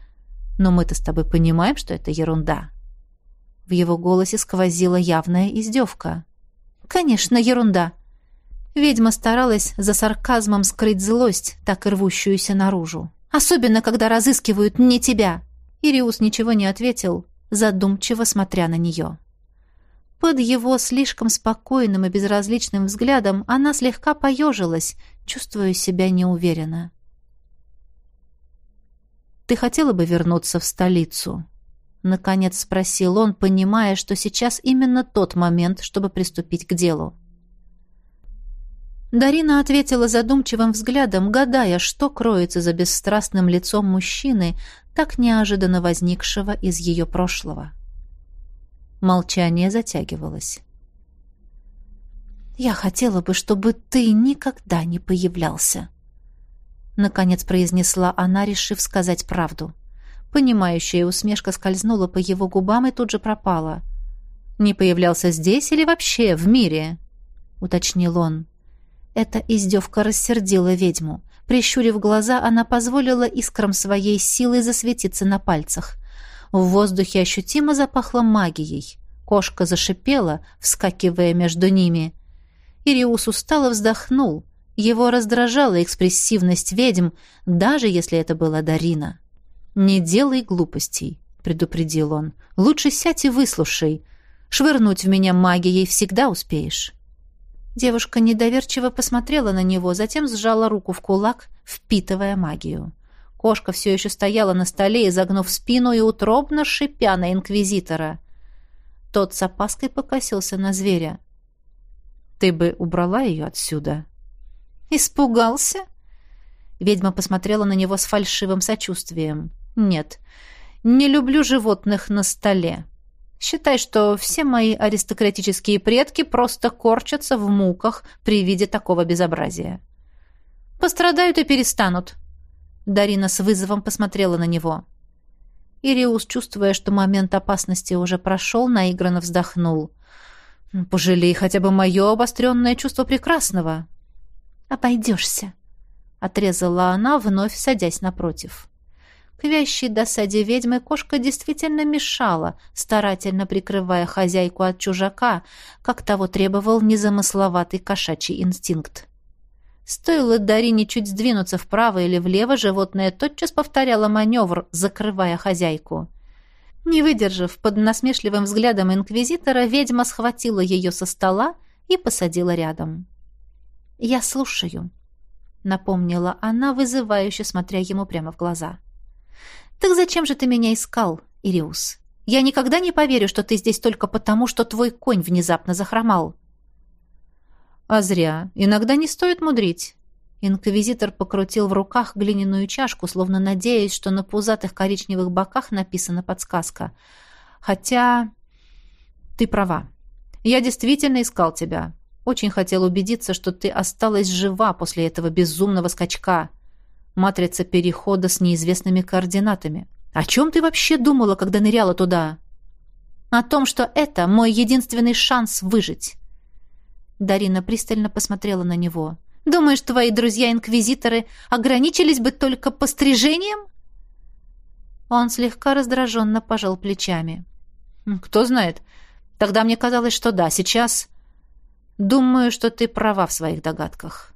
но мы-то с тобой понимаем, что это ерунда». В его голосе сквозила явная издевка. «Конечно, ерунда», Ведьма старалась за сарказмом скрыть злость, так и рвущуюся наружу. «Особенно, когда разыскивают не тебя!» Ириус ничего не ответил, задумчиво смотря на нее. Под его слишком спокойным и безразличным взглядом она слегка поежилась, чувствуя себя неуверенно. «Ты хотела бы вернуться в столицу?» Наконец спросил он, понимая, что сейчас именно тот момент, чтобы приступить к делу. Дарина ответила задумчивым взглядом, гадая, что кроется за бесстрастным лицом мужчины, так неожиданно возникшего из ее прошлого. Молчание затягивалось. «Я хотела бы, чтобы ты никогда не появлялся», — наконец произнесла она, решив сказать правду. Понимающая усмешка скользнула по его губам и тут же пропала. «Не появлялся здесь или вообще в мире?» — уточнил он. Эта издевка рассердила ведьму. Прищурив глаза, она позволила искрам своей силы засветиться на пальцах. В воздухе ощутимо запахло магией. Кошка зашипела, вскакивая между ними. Ириус устало вздохнул. Его раздражала экспрессивность ведьм, даже если это была Дарина. «Не делай глупостей», — предупредил он. «Лучше сядь и выслушай. Швырнуть в меня магией всегда успеешь». Девушка недоверчиво посмотрела на него, затем сжала руку в кулак, впитывая магию. Кошка все еще стояла на столе, изогнув спину и утробно шипя на инквизитора. Тот с опаской покосился на зверя. «Ты бы убрала ее отсюда?» «Испугался?» Ведьма посмотрела на него с фальшивым сочувствием. «Нет, не люблю животных на столе. Считай, что все мои аристократические предки просто корчатся в муках при виде такого безобразия. Пострадают и перестанут. Дарина с вызовом посмотрела на него. Ириус, чувствуя, что момент опасности уже прошел, наигранно вздохнул. «Пожалей хотя бы мое обостренное чувство прекрасного». «Обойдешься», — отрезала она, вновь садясь напротив. К вящей досаде ведьмы кошка действительно мешала, старательно прикрывая хозяйку от чужака, как того требовал незамысловатый кошачий инстинкт. Стоило Дарине чуть сдвинуться вправо или влево, животное тотчас повторяло маневр, закрывая хозяйку. Не выдержав под насмешливым взглядом инквизитора, ведьма схватила ее со стола и посадила рядом. «Я слушаю», — напомнила она, вызывающе смотря ему прямо в глаза. — «Так зачем же ты меня искал, Ириус? Я никогда не поверю, что ты здесь только потому, что твой конь внезапно захромал». «А зря. Иногда не стоит мудрить». Инквизитор покрутил в руках глиняную чашку, словно надеясь, что на пузатых коричневых боках написана подсказка. «Хотя ты права. Я действительно искал тебя. Очень хотел убедиться, что ты осталась жива после этого безумного скачка матрица перехода с неизвестными координатами. О чем ты вообще думала, когда ныряла туда? О том, что это мой единственный шанс выжить. Дарина пристально посмотрела на него. Думаешь, твои друзья-инквизиторы ограничились бы только пострижением? Он слегка раздраженно пожал плечами. Кто знает. Тогда мне казалось, что да, сейчас... Думаю, что ты права в своих догадках.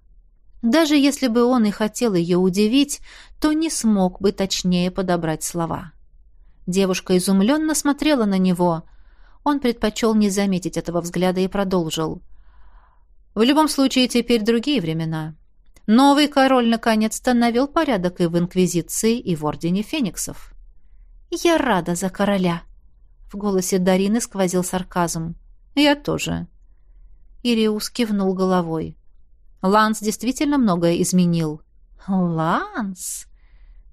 Даже если бы он и хотел ее удивить, то не смог бы точнее подобрать слова. Девушка изумленно смотрела на него. Он предпочел не заметить этого взгляда и продолжил. «В любом случае, теперь другие времена. Новый король наконец-то навел порядок и в Инквизиции, и в Ордене Фениксов». «Я рада за короля», — в голосе Дарины сквозил сарказм. «Я тоже». Ириус кивнул головой. Ланс действительно многое изменил. Ланс?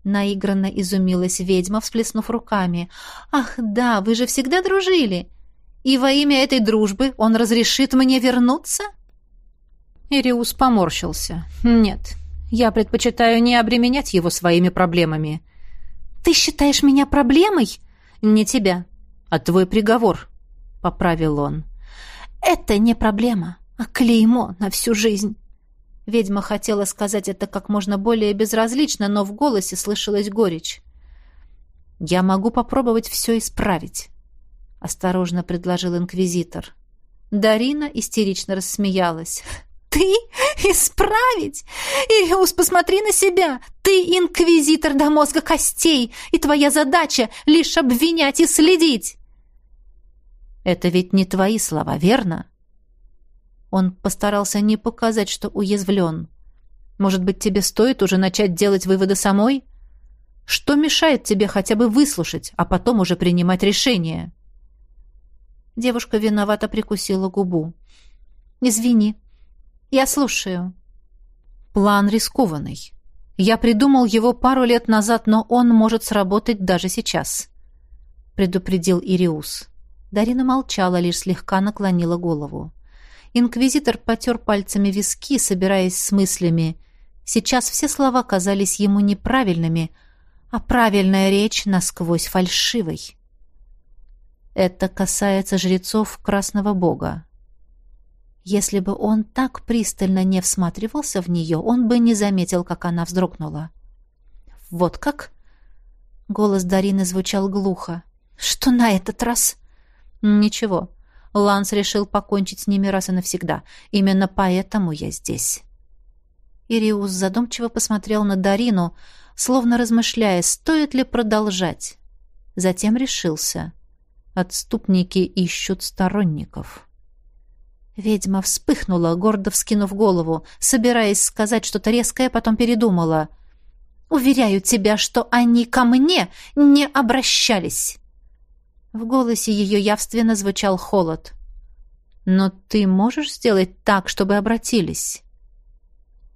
Наигранно изумилась ведьма, всплеснув руками. Ах, да, вы же всегда дружили. И во имя этой дружбы он разрешит мне вернуться? Ириус поморщился. «Нет, я предпочитаю не обременять его своими проблемами». «Ты считаешь меня проблемой?» «Не тебя, а твой приговор», — поправил он. «Это не проблема, а клеймо на всю жизнь». Ведьма хотела сказать это как можно более безразлично, но в голосе слышалась горечь. «Я могу попробовать все исправить», — осторожно предложил инквизитор. Дарина истерично рассмеялась. «Ты? Исправить? Ириус, посмотри на себя! Ты инквизитор до мозга костей, и твоя задача — лишь обвинять и следить!» «Это ведь не твои слова, верно?» Он постарался не показать, что уязвлен. «Может быть, тебе стоит уже начать делать выводы самой? Что мешает тебе хотя бы выслушать, а потом уже принимать решение?» Девушка виновато прикусила губу. «Извини, я слушаю». «План рискованный. Я придумал его пару лет назад, но он может сработать даже сейчас», — предупредил Ириус. Дарина молчала, лишь слегка наклонила голову. Инквизитор потер пальцами виски, собираясь с мыслями. Сейчас все слова казались ему неправильными, а правильная речь насквозь фальшивой. Это касается жрецов Красного Бога. Если бы он так пристально не всматривался в нее, он бы не заметил, как она вздрогнула. «Вот как?» Голос Дарины звучал глухо. «Что на этот раз?» «Ничего. Ланс решил покончить с ними раз и навсегда. Именно поэтому я здесь». Ириус задумчиво посмотрел на Дарину, словно размышляя, стоит ли продолжать. Затем решился. Отступники ищут сторонников. Ведьма вспыхнула, гордо вскинув голову, собираясь сказать что-то резкое, потом передумала. «Уверяю тебя, что они ко мне не обращались!» В голосе ее явственно звучал холод. «Но ты можешь сделать так, чтобы обратились?»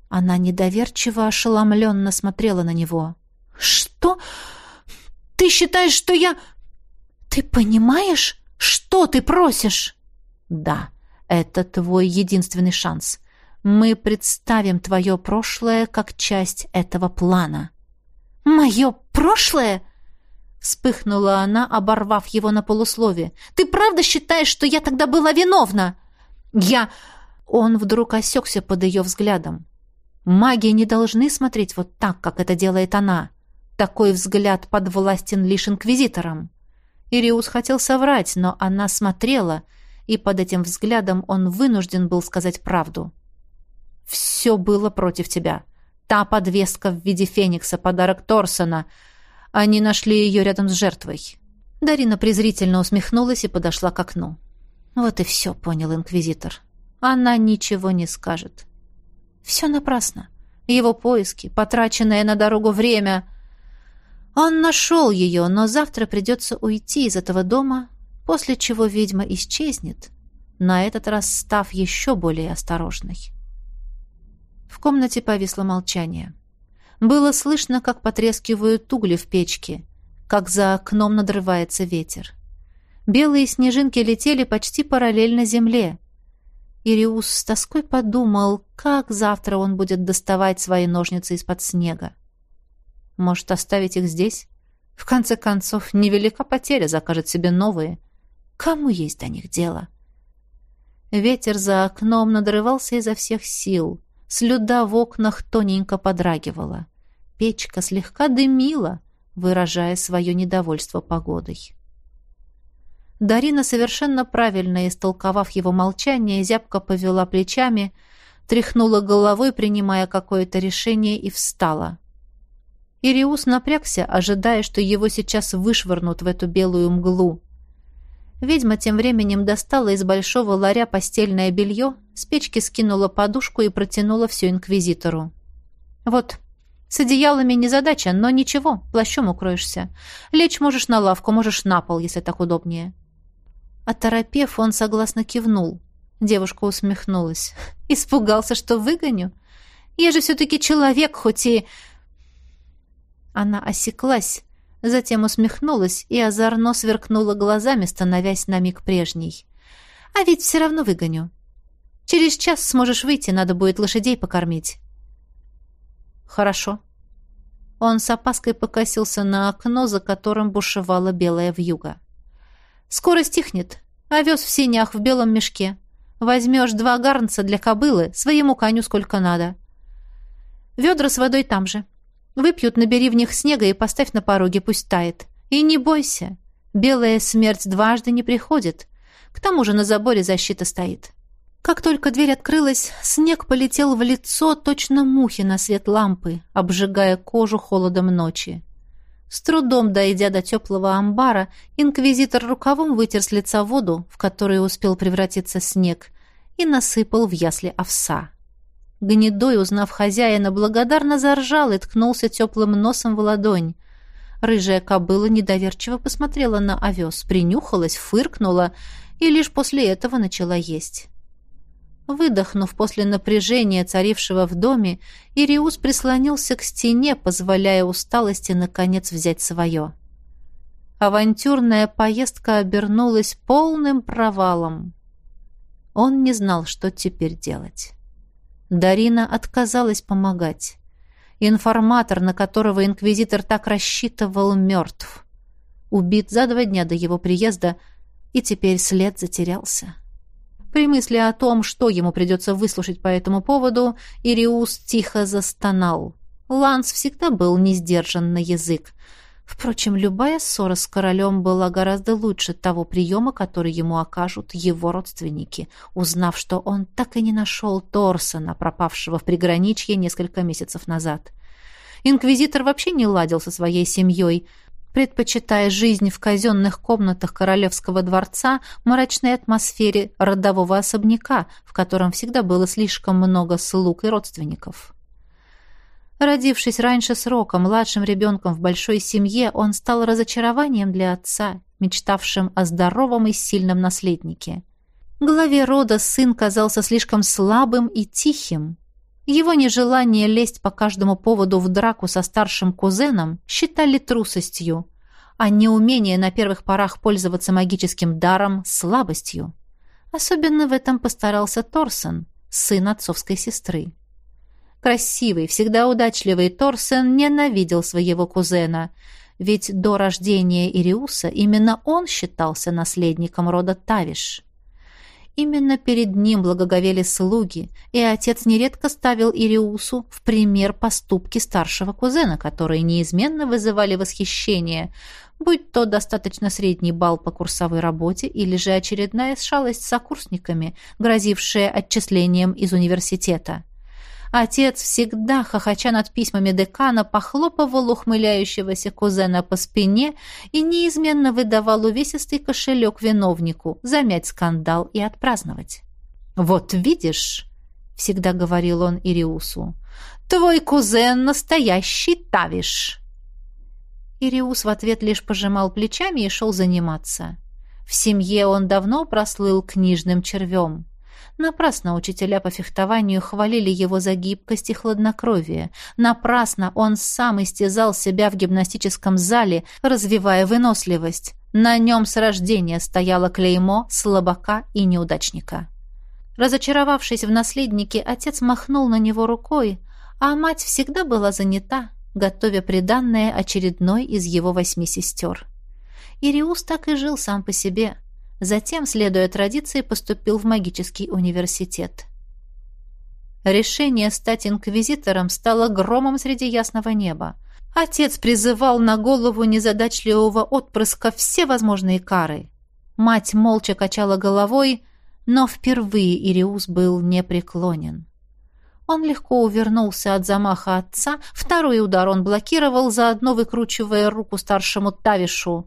Она недоверчиво, ошеломленно смотрела на него. «Что? Ты считаешь, что я...» «Ты понимаешь, что ты просишь?» «Да, это твой единственный шанс. Мы представим твое прошлое как часть этого плана». «Мое прошлое?» Вспыхнула она, оборвав его на полуслове. «Ты правда считаешь, что я тогда была виновна?» «Я...» Он вдруг осекся под ее взглядом. Маги не должны смотреть вот так, как это делает она. Такой взгляд подвластен лишь инквизиторам. Ириус хотел соврать, но она смотрела, и под этим взглядом он вынужден был сказать правду. «Все было против тебя. Та подвеска в виде феникса, подарок Торсона — они нашли ее рядом с жертвой. Дарина презрительно усмехнулась и подошла к окну. Вот и все, понял инквизитор. Она ничего не скажет. Все напрасно. Его поиски, потраченное на дорогу время. Он нашел ее, но завтра придется уйти из этого дома, после чего ведьма исчезнет, на этот раз став еще более осторожной. В комнате повисло молчание. Было слышно, как потрескивают угли в печке, как за окном надрывается ветер. Белые снежинки летели почти параллельно земле. Ириус с тоской подумал, как завтра он будет доставать свои ножницы из-под снега. Может, оставить их здесь? В конце концов, невелика потеря, закажет себе новые. Кому есть до них дело? Ветер за окном надрывался изо всех сил. Слюда в окнах тоненько подрагивала. Печка слегка дымила, выражая свое недовольство погодой. Дарина, совершенно правильно истолковав его молчание, зябко повела плечами, тряхнула головой, принимая какое-то решение, и встала. Ириус напрягся, ожидая, что его сейчас вышвырнут в эту белую мглу. Ведьма тем временем достала из большого ларя постельное белье, с печки скинула подушку и протянула все инквизитору. «Вот, с одеялами не задача, но ничего, плащом укроешься. Лечь можешь на лавку, можешь на пол, если так удобнее». Оторопев, он согласно кивнул. Девушка усмехнулась. «Испугался, что выгоню? Я же все-таки человек, хоть и...» Она осеклась, затем усмехнулась и озорно сверкнула глазами, становясь на миг прежней. «А ведь все равно выгоню». Через час сможешь выйти, надо будет лошадей покормить». «Хорошо». Он с опаской покосился на окно, за которым бушевала белая вьюга. «Скоро стихнет. Овес в синях в белом мешке. Возьмешь два гарнца для кобылы, своему коню сколько надо. Ведра с водой там же. Выпьют, набери в них снега и поставь на пороге, пусть тает. И не бойся. Белая смерть дважды не приходит. К тому же на заборе защита стоит. Как только дверь открылась, снег полетел в лицо точно мухи на свет лампы, обжигая кожу холодом ночи. С трудом дойдя до теплого амбара, инквизитор рукавом вытер с лица воду, в которую успел превратиться снег, и насыпал в ясли овса. Гнедой, узнав хозяина, благодарно заржал и ткнулся теплым носом в ладонь. Рыжая кобыла недоверчиво посмотрела на овес, принюхалась, фыркнула и лишь после этого начала есть. Выдохнув после напряжения, царившего в доме, Ириус прислонился к стене, позволяя усталости наконец взять свое. Авантюрная поездка обернулась полным провалом. Он не знал, что теперь делать. Дарина отказалась помогать. Информатор, на которого инквизитор так рассчитывал, мертв. Убит за два дня до его приезда, и теперь след затерялся. При мысли о том, что ему придется выслушать по этому поводу, Ириус тихо застонал. Ланс всегда был не сдержан на язык. Впрочем, любая ссора с королем была гораздо лучше того приема, который ему окажут его родственники, узнав, что он так и не нашел Торсона, пропавшего в приграничье несколько месяцев назад. Инквизитор вообще не ладил со своей семьей, предпочитая жизнь в казенных комнатах королевского дворца мрачной атмосфере родового особняка, в котором всегда было слишком много слуг и родственников. Родившись раньше срока младшим ребенком в большой семье, он стал разочарованием для отца, мечтавшим о здоровом и сильном наследнике. Главе рода сын казался слишком слабым и тихим. Его нежелание лезть по каждому поводу в драку со старшим кузеном считали трусостью, а неумение на первых порах пользоваться магическим даром – слабостью. Особенно в этом постарался Торсон, сын отцовской сестры. Красивый, всегда удачливый Торсен ненавидел своего кузена, ведь до рождения Ириуса именно он считался наследником рода Тавиш. Именно перед ним благоговели слуги, и отец нередко ставил Ириусу в пример поступки старшего кузена, которые неизменно вызывали восхищение, будь то достаточно средний балл по курсовой работе или же очередная шалость сокурсниками, грозившая отчислением из университета. Отец всегда, хохоча над письмами декана, похлопывал ухмыляющегося кузена по спине и неизменно выдавал увесистый кошелек виновнику, замять скандал и отпраздновать. «Вот видишь», — всегда говорил он Ириусу, — «твой кузен настоящий тавиш». Ириус в ответ лишь пожимал плечами и шел заниматься. В семье он давно прослыл книжным червем. Напрасно учителя по фехтованию хвалили его за гибкость и хладнокровие. Напрасно он сам истязал себя в гимнастическом зале, развивая выносливость. На нем с рождения стояло клеймо слабака и неудачника. Разочаровавшись в наследнике, отец махнул на него рукой, а мать всегда была занята, готовя приданное очередной из его восьми сестер. Ириус так и жил сам по себе, Затем, следуя традиции, поступил в магический университет. Решение стать инквизитором стало громом среди ясного неба. Отец призывал на голову незадачливого отпрыска все возможные кары. Мать молча качала головой, но впервые Ириус был непреклонен. Он легко увернулся от замаха отца, второй удар он блокировал, заодно выкручивая руку старшему Тавишу.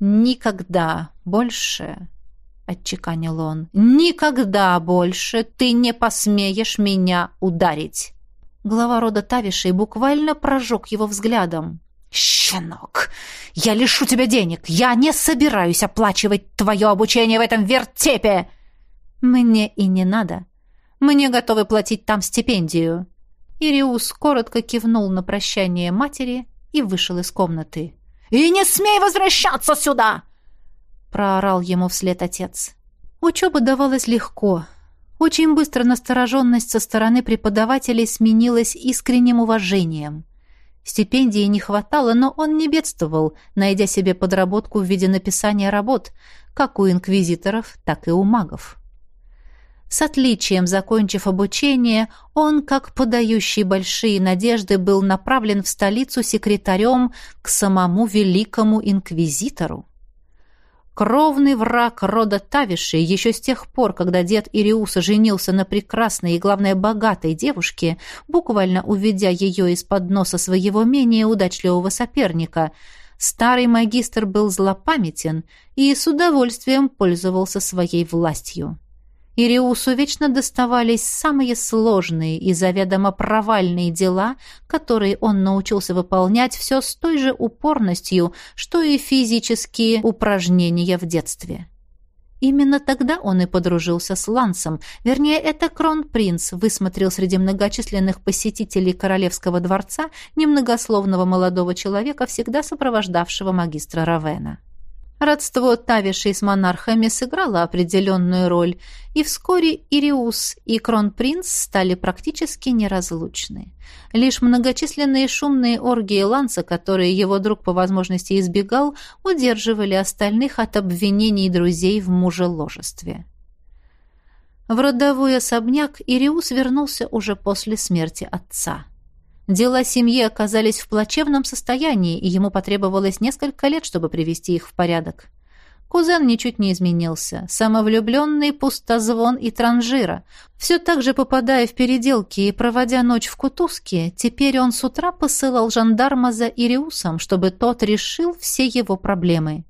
«Никогда больше», — отчеканил он, — «никогда больше ты не посмеешь меня ударить». Глава рода Тавишей буквально прожег его взглядом. «Щенок, я лишу тебя денег. Я не собираюсь оплачивать твое обучение в этом вертепе!» «Мне и не надо. Мне готовы платить там стипендию». Ириус коротко кивнул на прощание матери и вышел из комнаты. «И не смей возвращаться сюда!» Проорал ему вслед отец. Учеба давалась легко. Очень быстро настороженность со стороны преподавателей сменилась искренним уважением. Стипендии не хватало, но он не бедствовал, найдя себе подработку в виде написания работ, как у инквизиторов, так и у магов. С отличием, закончив обучение, он, как подающий большие надежды, был направлен в столицу секретарем к самому великому инквизитору. Кровный враг рода Тавиши еще с тех пор, когда дед Ириуса женился на прекрасной и, главное, богатой девушке, буквально уведя ее из-под носа своего менее удачливого соперника, старый магистр был злопамятен и с удовольствием пользовался своей властью. Ириусу вечно доставались самые сложные и заведомо провальные дела, которые он научился выполнять все с той же упорностью, что и физические упражнения в детстве. Именно тогда он и подружился с Лансом, вернее, это кронпринц высмотрел среди многочисленных посетителей королевского дворца немногословного молодого человека, всегда сопровождавшего магистра Равена. Родство Тавиши с монархами сыграло определенную роль, и вскоре Ириус и Кронпринц стали практически неразлучны. Лишь многочисленные шумные оргии Ланса, которые его друг по возможности избегал, удерживали остальных от обвинений друзей в мужеложестве. В родовой особняк Ириус вернулся уже после смерти отца. Дела семьи оказались в плачевном состоянии, и ему потребовалось несколько лет, чтобы привести их в порядок. Кузен ничуть не изменился. Самовлюбленный пустозвон и транжира. Все так же попадая в переделки и проводя ночь в кутузке, теперь он с утра посылал жандарма за Ириусом, чтобы тот решил все его проблемы.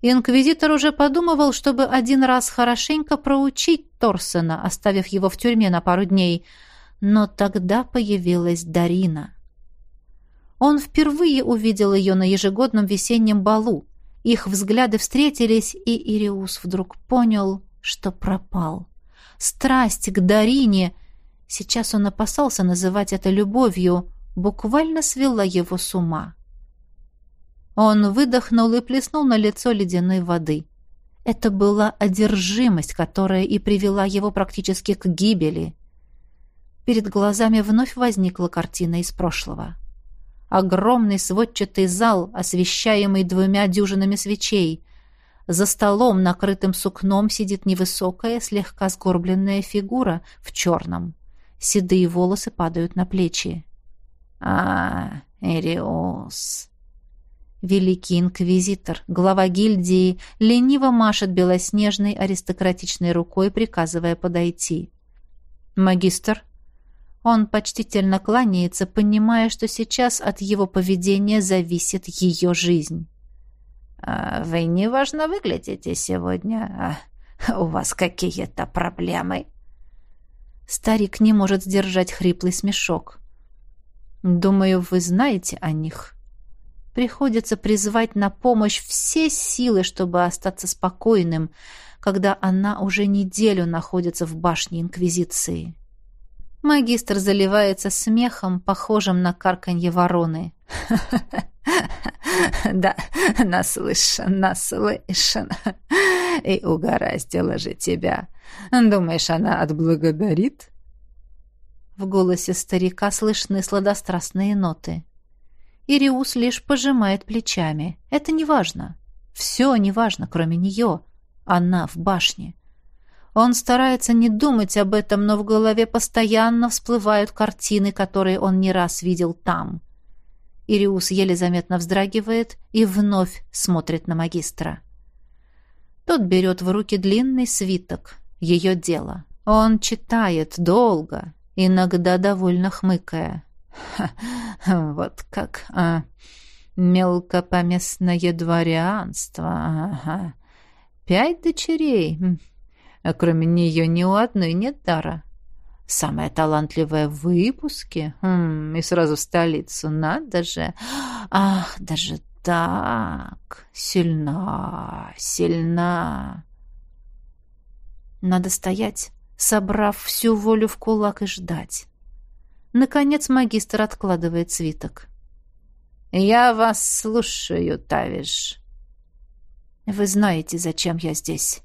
Инквизитор уже подумывал, чтобы один раз хорошенько проучить Торсона, оставив его в тюрьме на пару дней – но тогда появилась Дарина. Он впервые увидел ее на ежегодном весеннем балу. Их взгляды встретились, и Ириус вдруг понял, что пропал. Страсть к Дарине, сейчас он опасался называть это любовью, буквально свела его с ума. Он выдохнул и плеснул на лицо ледяной воды. Это была одержимость, которая и привела его практически к гибели. Перед глазами вновь возникла картина из прошлого. Огромный сводчатый зал, освещаемый двумя дюжинами свечей. За столом, накрытым сукном, сидит невысокая, слегка сгорбленная фигура в черном. Седые волосы падают на плечи. «А, Эриос!» Великий инквизитор, глава гильдии, лениво машет белоснежной аристократичной рукой, приказывая подойти. «Магистр?» Он почтительно кланяется, понимая, что сейчас от его поведения зависит ее жизнь. А «Вы неважно выглядите сегодня. А у вас какие-то проблемы?» Старик не может сдержать хриплый смешок. «Думаю, вы знаете о них. Приходится призвать на помощь все силы, чтобы остаться спокойным, когда она уже неделю находится в башне Инквизиции». Магистр заливается смехом, похожим на карканье вороны. «Да, наслышан, наслышан. И угораздило же тебя. Думаешь, она отблагодарит?» В голосе старика слышны сладострастные ноты. Ириус лишь пожимает плечами. Это не важно. Все не важно, кроме нее. Она в башне. Он старается не думать об этом, но в голове постоянно всплывают картины, которые он не раз видел там. Ириус еле заметно вздрагивает и вновь смотрит на магистра. Тот берет в руки длинный свиток, ее дело. Он читает долго, иногда довольно хмыкая. вот как а, мелкопоместное дворянство. Ага. Пять дочерей а кроме нее ни у одной нет дара. Самая талантливая в выпуске. Хм, и сразу в столицу. Надо же. Ах, даже так. Сильна, сильна. Надо стоять, собрав всю волю в кулак и ждать. Наконец магистр откладывает свиток. «Я вас слушаю, Тавиш». «Вы знаете, зачем я здесь?»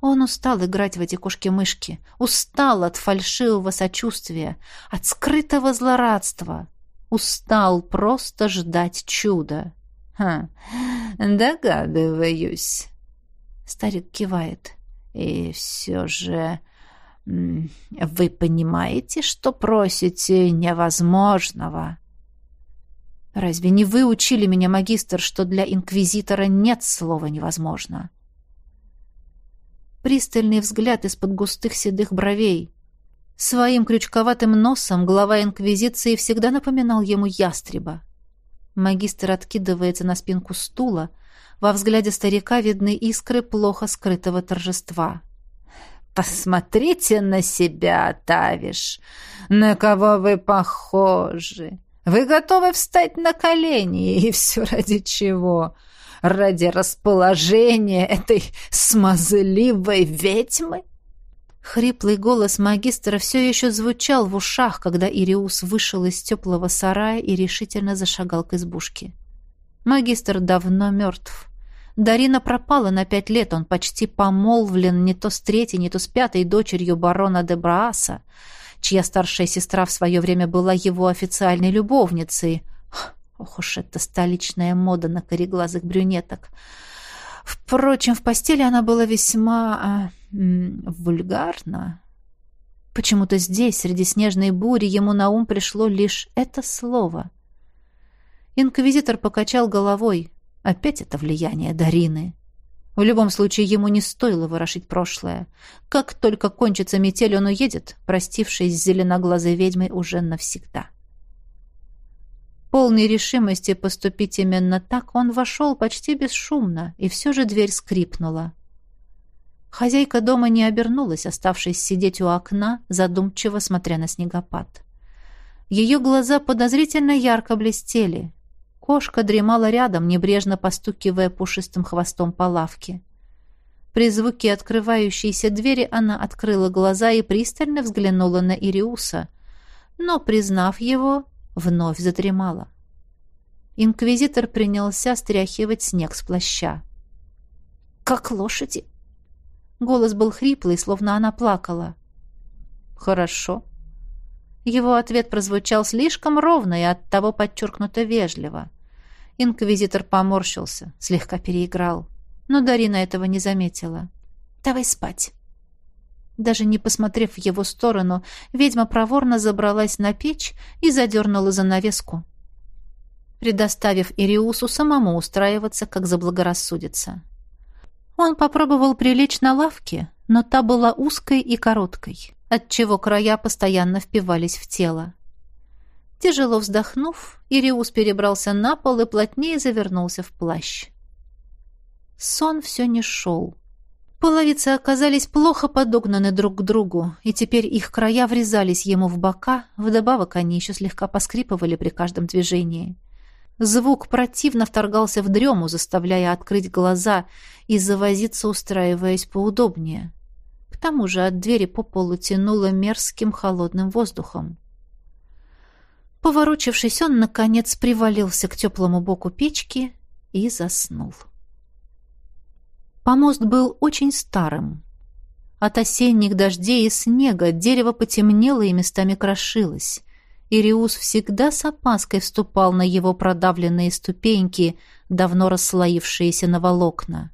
Он устал играть в эти кошки-мышки, устал от фальшивого сочувствия, от скрытого злорадства, устал просто ждать чуда. «Ха, догадываюсь», — старик кивает. «И все же вы понимаете, что просите невозможного?» «Разве не вы учили меня, магистр, что для инквизитора нет слова «невозможно»?» Пристальный взгляд из-под густых седых бровей. Своим крючковатым носом глава инквизиции всегда напоминал ему ястреба. Магистр откидывается на спинку стула. Во взгляде старика видны искры плохо скрытого торжества. «Посмотрите на себя, Тавиш! На кого вы похожи! Вы готовы встать на колени, и все ради чего? Ради расположения этой смазливой ведьмы?» Хриплый голос магистра все еще звучал в ушах, когда Ириус вышел из теплого сарая и решительно зашагал к избушке. Магистр давно мертв. Дарина пропала на пять лет, он почти помолвлен не то с третьей, не то с пятой дочерью барона де Брааса, чья старшая сестра в свое время была его официальной любовницей. Ох уж эта столичная мода на кореглазых брюнеток. Впрочем, в постели она была весьма... А, вульгарно. Почему-то здесь, среди снежной бури, ему на ум пришло лишь это слово. Инквизитор покачал головой. Опять это влияние Дарины. В любом случае, ему не стоило ворошить прошлое. Как только кончится метель, он уедет, простившись с зеленоглазой ведьмой уже навсегда. Полной решимости поступить именно так, он вошел почти бесшумно, и все же дверь скрипнула. Хозяйка дома не обернулась, оставшись сидеть у окна, задумчиво смотря на снегопад. Ее глаза подозрительно ярко блестели. Кошка дремала рядом, небрежно постукивая пушистым хвостом по лавке. При звуке открывающейся двери она открыла глаза и пристально взглянула на Ириуса, но, признав его, вновь задремала. Инквизитор принялся стряхивать снег с плаща. «Как лошади!» Голос был хриплый, словно она плакала. «Хорошо». Его ответ прозвучал слишком ровно и оттого подчеркнуто вежливо. Инквизитор поморщился, слегка переиграл. Но Дарина этого не заметила. «Давай спать». Даже не посмотрев в его сторону, ведьма проворно забралась на печь и задернула занавеску, предоставив Ириусу самому устраиваться, как заблагорассудится. Он попробовал прилечь на лавке, но та была узкой и короткой, отчего края постоянно впивались в тело. Тяжело вздохнув, Ириус перебрался на пол и плотнее завернулся в плащ. Сон все не шел. Половицы оказались плохо подогнаны друг к другу, и теперь их края врезались ему в бока, вдобавок они еще слегка поскрипывали при каждом движении. Звук противно вторгался в дрему, заставляя открыть глаза и завозиться, устраиваясь поудобнее. К тому же от двери по полу тянуло мерзким холодным воздухом. Поворочившись, он, наконец, привалился к теплому боку печки и заснул. Помост был очень старым. От осенних дождей и снега дерево потемнело и местами крошилось. Ириус всегда с опаской вступал на его продавленные ступеньки, давно расслоившиеся на волокна.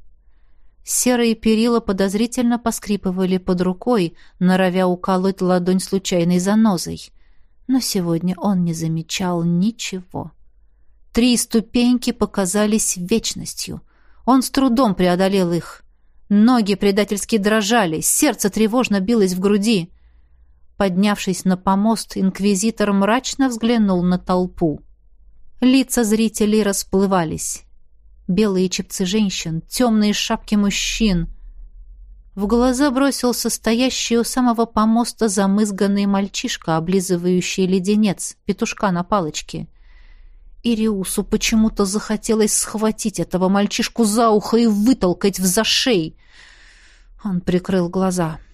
Серые перила подозрительно поскрипывали под рукой, норовя уколоть ладонь случайной занозой. Но сегодня он не замечал ничего. Три ступеньки показались вечностью. Он с трудом преодолел их. Ноги предательски дрожали, сердце тревожно билось в груди — Поднявшись на помост, инквизитор мрачно взглянул на толпу. Лица зрителей расплывались. Белые чепцы женщин, темные шапки мужчин. В глаза бросился стоящий у самого помоста замызганный мальчишка, облизывающий леденец, петушка на палочке. Ириусу почему-то захотелось схватить этого мальчишку за ухо и вытолкать в зашей. Он прикрыл глаза. —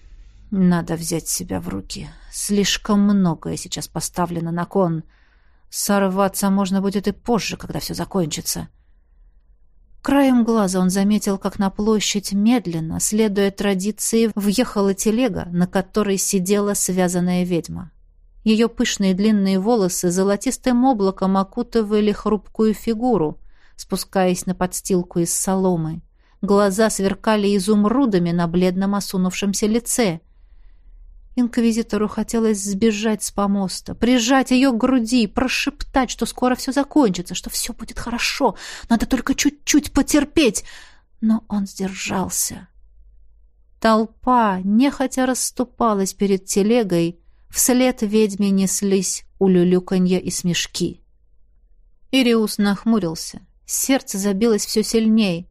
надо взять себя в руки. Слишком многое сейчас поставлено на кон. Сорваться можно будет и позже, когда все закончится. Краем глаза он заметил, как на площадь медленно, следуя традиции, въехала телега, на которой сидела связанная ведьма. Ее пышные длинные волосы золотистым облаком окутывали хрупкую фигуру, спускаясь на подстилку из соломы. Глаза сверкали изумрудами на бледном осунувшемся лице. Инквизитору хотелось сбежать с помоста, прижать ее к груди, прошептать, что скоро все закончится, что все будет хорошо, надо только чуть-чуть потерпеть. Но он сдержался. Толпа нехотя расступалась перед телегой, вслед ведьме неслись улюлюканье и смешки. Ириус нахмурился. Сердце забилось все сильней.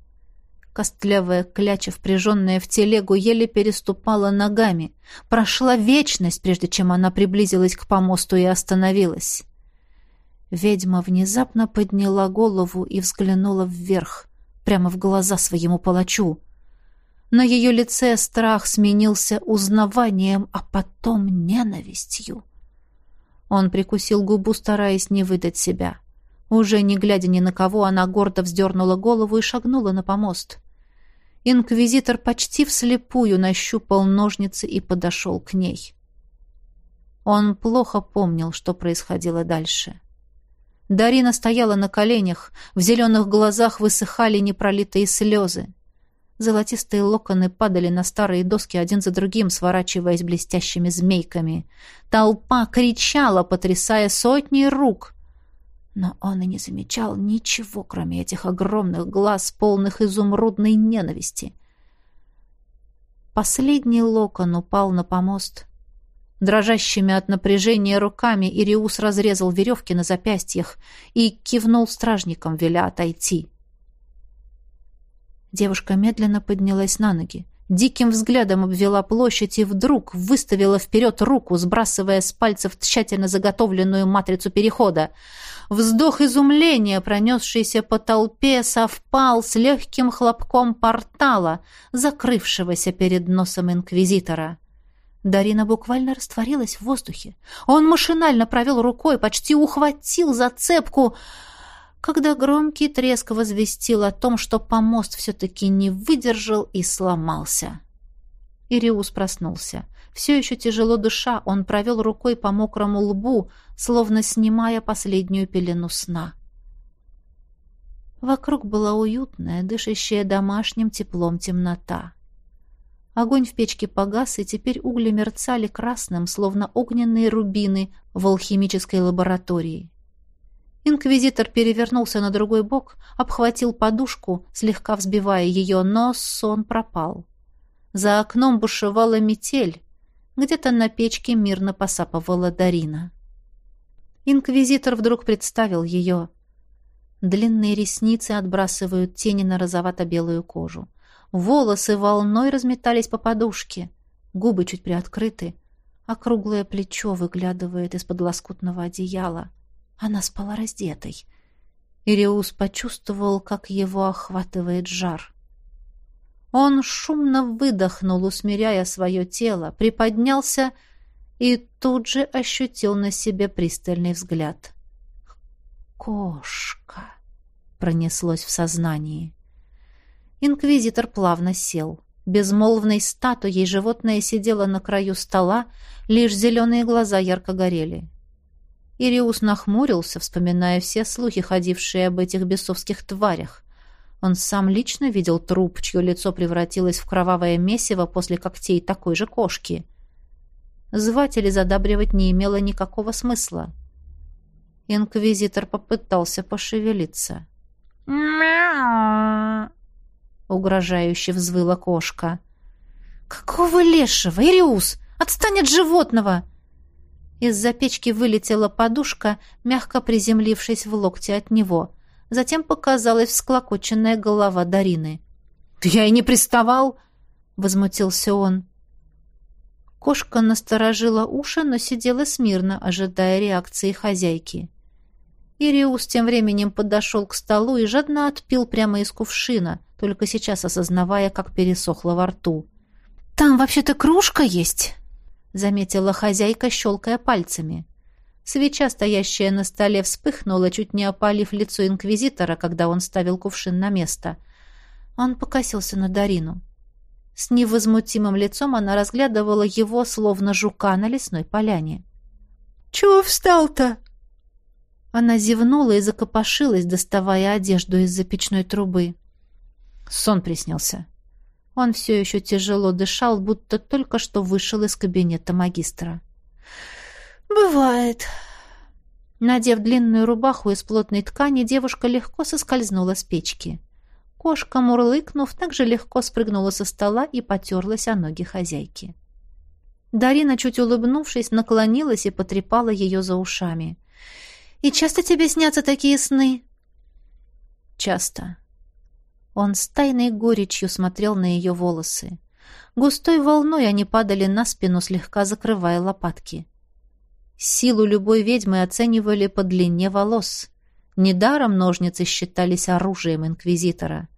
Костлявая кляча, впряженная в телегу, еле переступала ногами. Прошла вечность, прежде чем она приблизилась к помосту и остановилась. Ведьма внезапно подняла голову и взглянула вверх, прямо в глаза своему палачу. На ее лице страх сменился узнаванием, а потом ненавистью. Он прикусил губу, стараясь не выдать себя. Уже не глядя ни на кого, она гордо вздернула голову и шагнула на помост. Инквизитор почти вслепую нащупал ножницы и подошел к ней. Он плохо помнил, что происходило дальше. Дарина стояла на коленях, в зеленых глазах высыхали непролитые слезы. Золотистые локоны падали на старые доски один за другим, сворачиваясь блестящими змейками. Толпа кричала, потрясая сотни рук. Но он и не замечал ничего, кроме этих огромных глаз, полных изумрудной ненависти. Последний локон упал на помост. Дрожащими от напряжения руками Ириус разрезал веревки на запястьях и кивнул стражникам, веля отойти. Девушка медленно поднялась на ноги диким взглядом обвела площадь и вдруг выставила вперед руку, сбрасывая с пальцев тщательно заготовленную матрицу перехода. Вздох изумления, пронесшийся по толпе, совпал с легким хлопком портала, закрывшегося перед носом инквизитора. Дарина буквально растворилась в воздухе. Он машинально провел рукой, почти ухватил зацепку — когда громкий треск возвестил о том, что помост все-таки не выдержал и сломался. Ириус проснулся. Все еще тяжело душа, он провел рукой по мокрому лбу, словно снимая последнюю пелену сна. Вокруг была уютная, дышащая домашним теплом темнота. Огонь в печке погас, и теперь угли мерцали красным, словно огненные рубины в алхимической лаборатории. Инквизитор перевернулся на другой бок, обхватил подушку, слегка взбивая ее, но сон пропал. За окном бушевала метель. Где-то на печке мирно посапывала Дарина. Инквизитор вдруг представил ее. Длинные ресницы отбрасывают тени на розовато-белую кожу. Волосы волной разметались по подушке. Губы чуть приоткрыты. Округлое плечо выглядывает из-под лоскутного одеяла. Она спала раздетой. Ириус почувствовал, как его охватывает жар. Он шумно выдохнул, усмиряя свое тело, приподнялся и тут же ощутил на себе пристальный взгляд. «Кошка!» — пронеслось в сознании. Инквизитор плавно сел. Безмолвной статуей животное сидело на краю стола, лишь зеленые глаза ярко горели. Ириус нахмурился, вспоминая все слухи, ходившие об этих бесовских тварях. Он сам лично видел труп, чье лицо превратилось в кровавое месиво после когтей такой же кошки. Звать или задабривать не имело никакого смысла. Инквизитор попытался пошевелиться. «Мяу!» — угрожающе взвыла кошка. «Какого лешего, Ириус? Отстань от животного!» Из-за печки вылетела подушка, мягко приземлившись в локте от него. Затем показалась всклокоченная голова Дарины. «Я и не приставал!» — возмутился он. Кошка насторожила уши, но сидела смирно, ожидая реакции хозяйки. Ириус тем временем подошел к столу и жадно отпил прямо из кувшина, только сейчас осознавая, как пересохло во рту. «Там вообще-то кружка есть!» Заметила хозяйка, щелкая пальцами. Свеча, стоящая на столе, вспыхнула, чуть не опалив лицо инквизитора, когда он ставил кувшин на место. Он покосился на Дарину. С невозмутимым лицом она разглядывала его, словно жука на лесной поляне. «Чего встал-то?» Она зевнула и закопошилась, доставая одежду из-за печной трубы. Сон приснился. Он все еще тяжело дышал, будто только что вышел из кабинета магистра. «Бывает». Надев длинную рубаху из плотной ткани, девушка легко соскользнула с печки. Кошка, мурлыкнув, также легко спрыгнула со стола и потерлась о ноги хозяйки. Дарина, чуть улыбнувшись, наклонилась и потрепала ее за ушами. «И часто тебе снятся такие сны?» «Часто», он с тайной горечью смотрел на ее волосы. Густой волной они падали на спину, слегка закрывая лопатки. Силу любой ведьмы оценивали по длине волос. Недаром ножницы считались оружием инквизитора.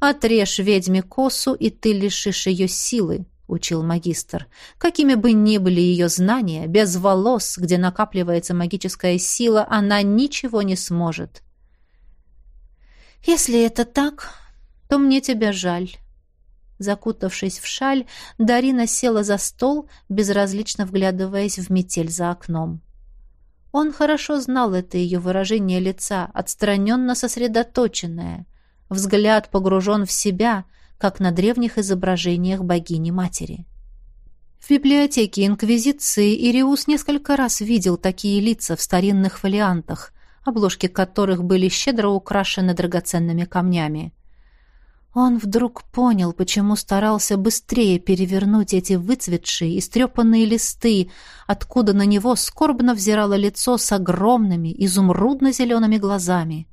«Отрежь ведьме косу, и ты лишишь ее силы», — учил магистр. «Какими бы ни были ее знания, без волос, где накапливается магическая сила, она ничего не сможет». «Если это так, то мне тебя жаль». Закутавшись в шаль, Дарина села за стол, безразлично вглядываясь в метель за окном. Он хорошо знал это ее выражение лица, отстраненно сосредоточенное. Взгляд погружен в себя, как на древних изображениях богини-матери. В библиотеке Инквизиции Ириус несколько раз видел такие лица в старинных фолиантах, обложки которых были щедро украшены драгоценными камнями. Он вдруг понял, почему старался быстрее перевернуть эти выцветшие, истрепанные листы, откуда на него скорбно взирало лицо с огромными, изумрудно-зелеными глазами.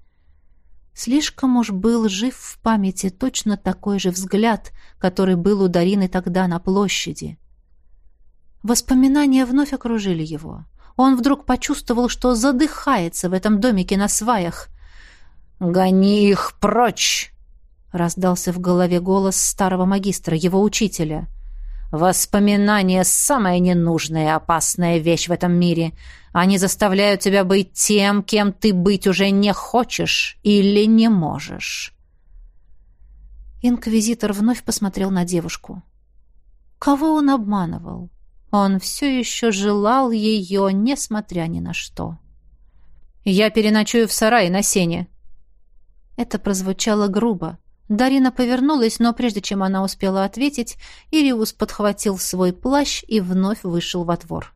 Слишком уж был жив в памяти точно такой же взгляд, который был у Дарины тогда на площади. Воспоминания вновь окружили его. Он вдруг почувствовал, что задыхается в этом домике на сваях. «Гони их прочь!» Раздался в голове голос старого магистра, его учителя. «Воспоминания — самая ненужная и опасная вещь в этом мире. Они заставляют тебя быть тем, кем ты быть уже не хочешь или не можешь». Инквизитор вновь посмотрел на девушку. Кого он обманывал? Он все еще желал ее, несмотря ни на что. «Я переночую в сарае на сене». Это прозвучало грубо. Дарина повернулась, но прежде чем она успела ответить, Ириус подхватил свой плащ и вновь вышел во двор.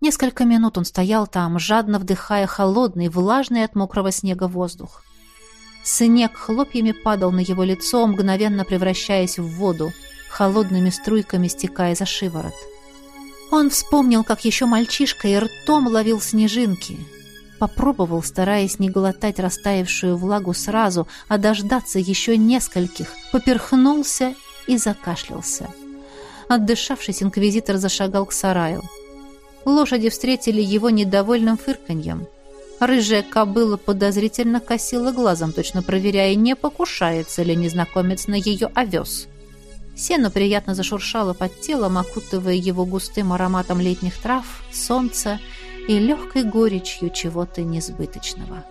Несколько минут он стоял там, жадно вдыхая холодный, влажный от мокрого снега воздух. Снег хлопьями падал на его лицо, мгновенно превращаясь в воду, холодными струйками стекая за шиворот. Он вспомнил, как еще мальчишка и ртом ловил снежинки — Попробовал, стараясь не глотать растаявшую влагу сразу, а дождаться еще нескольких, поперхнулся и закашлялся. Отдышавшись, инквизитор зашагал к сараю. Лошади встретили его недовольным фырканьем. Рыжая кобыла подозрительно косила глазом, точно проверяя, не покушается ли незнакомец на ее овес. Сено приятно зашуршало под телом, окутывая его густым ароматом летних трав, солнца и легкой горечью чего-то несбыточного.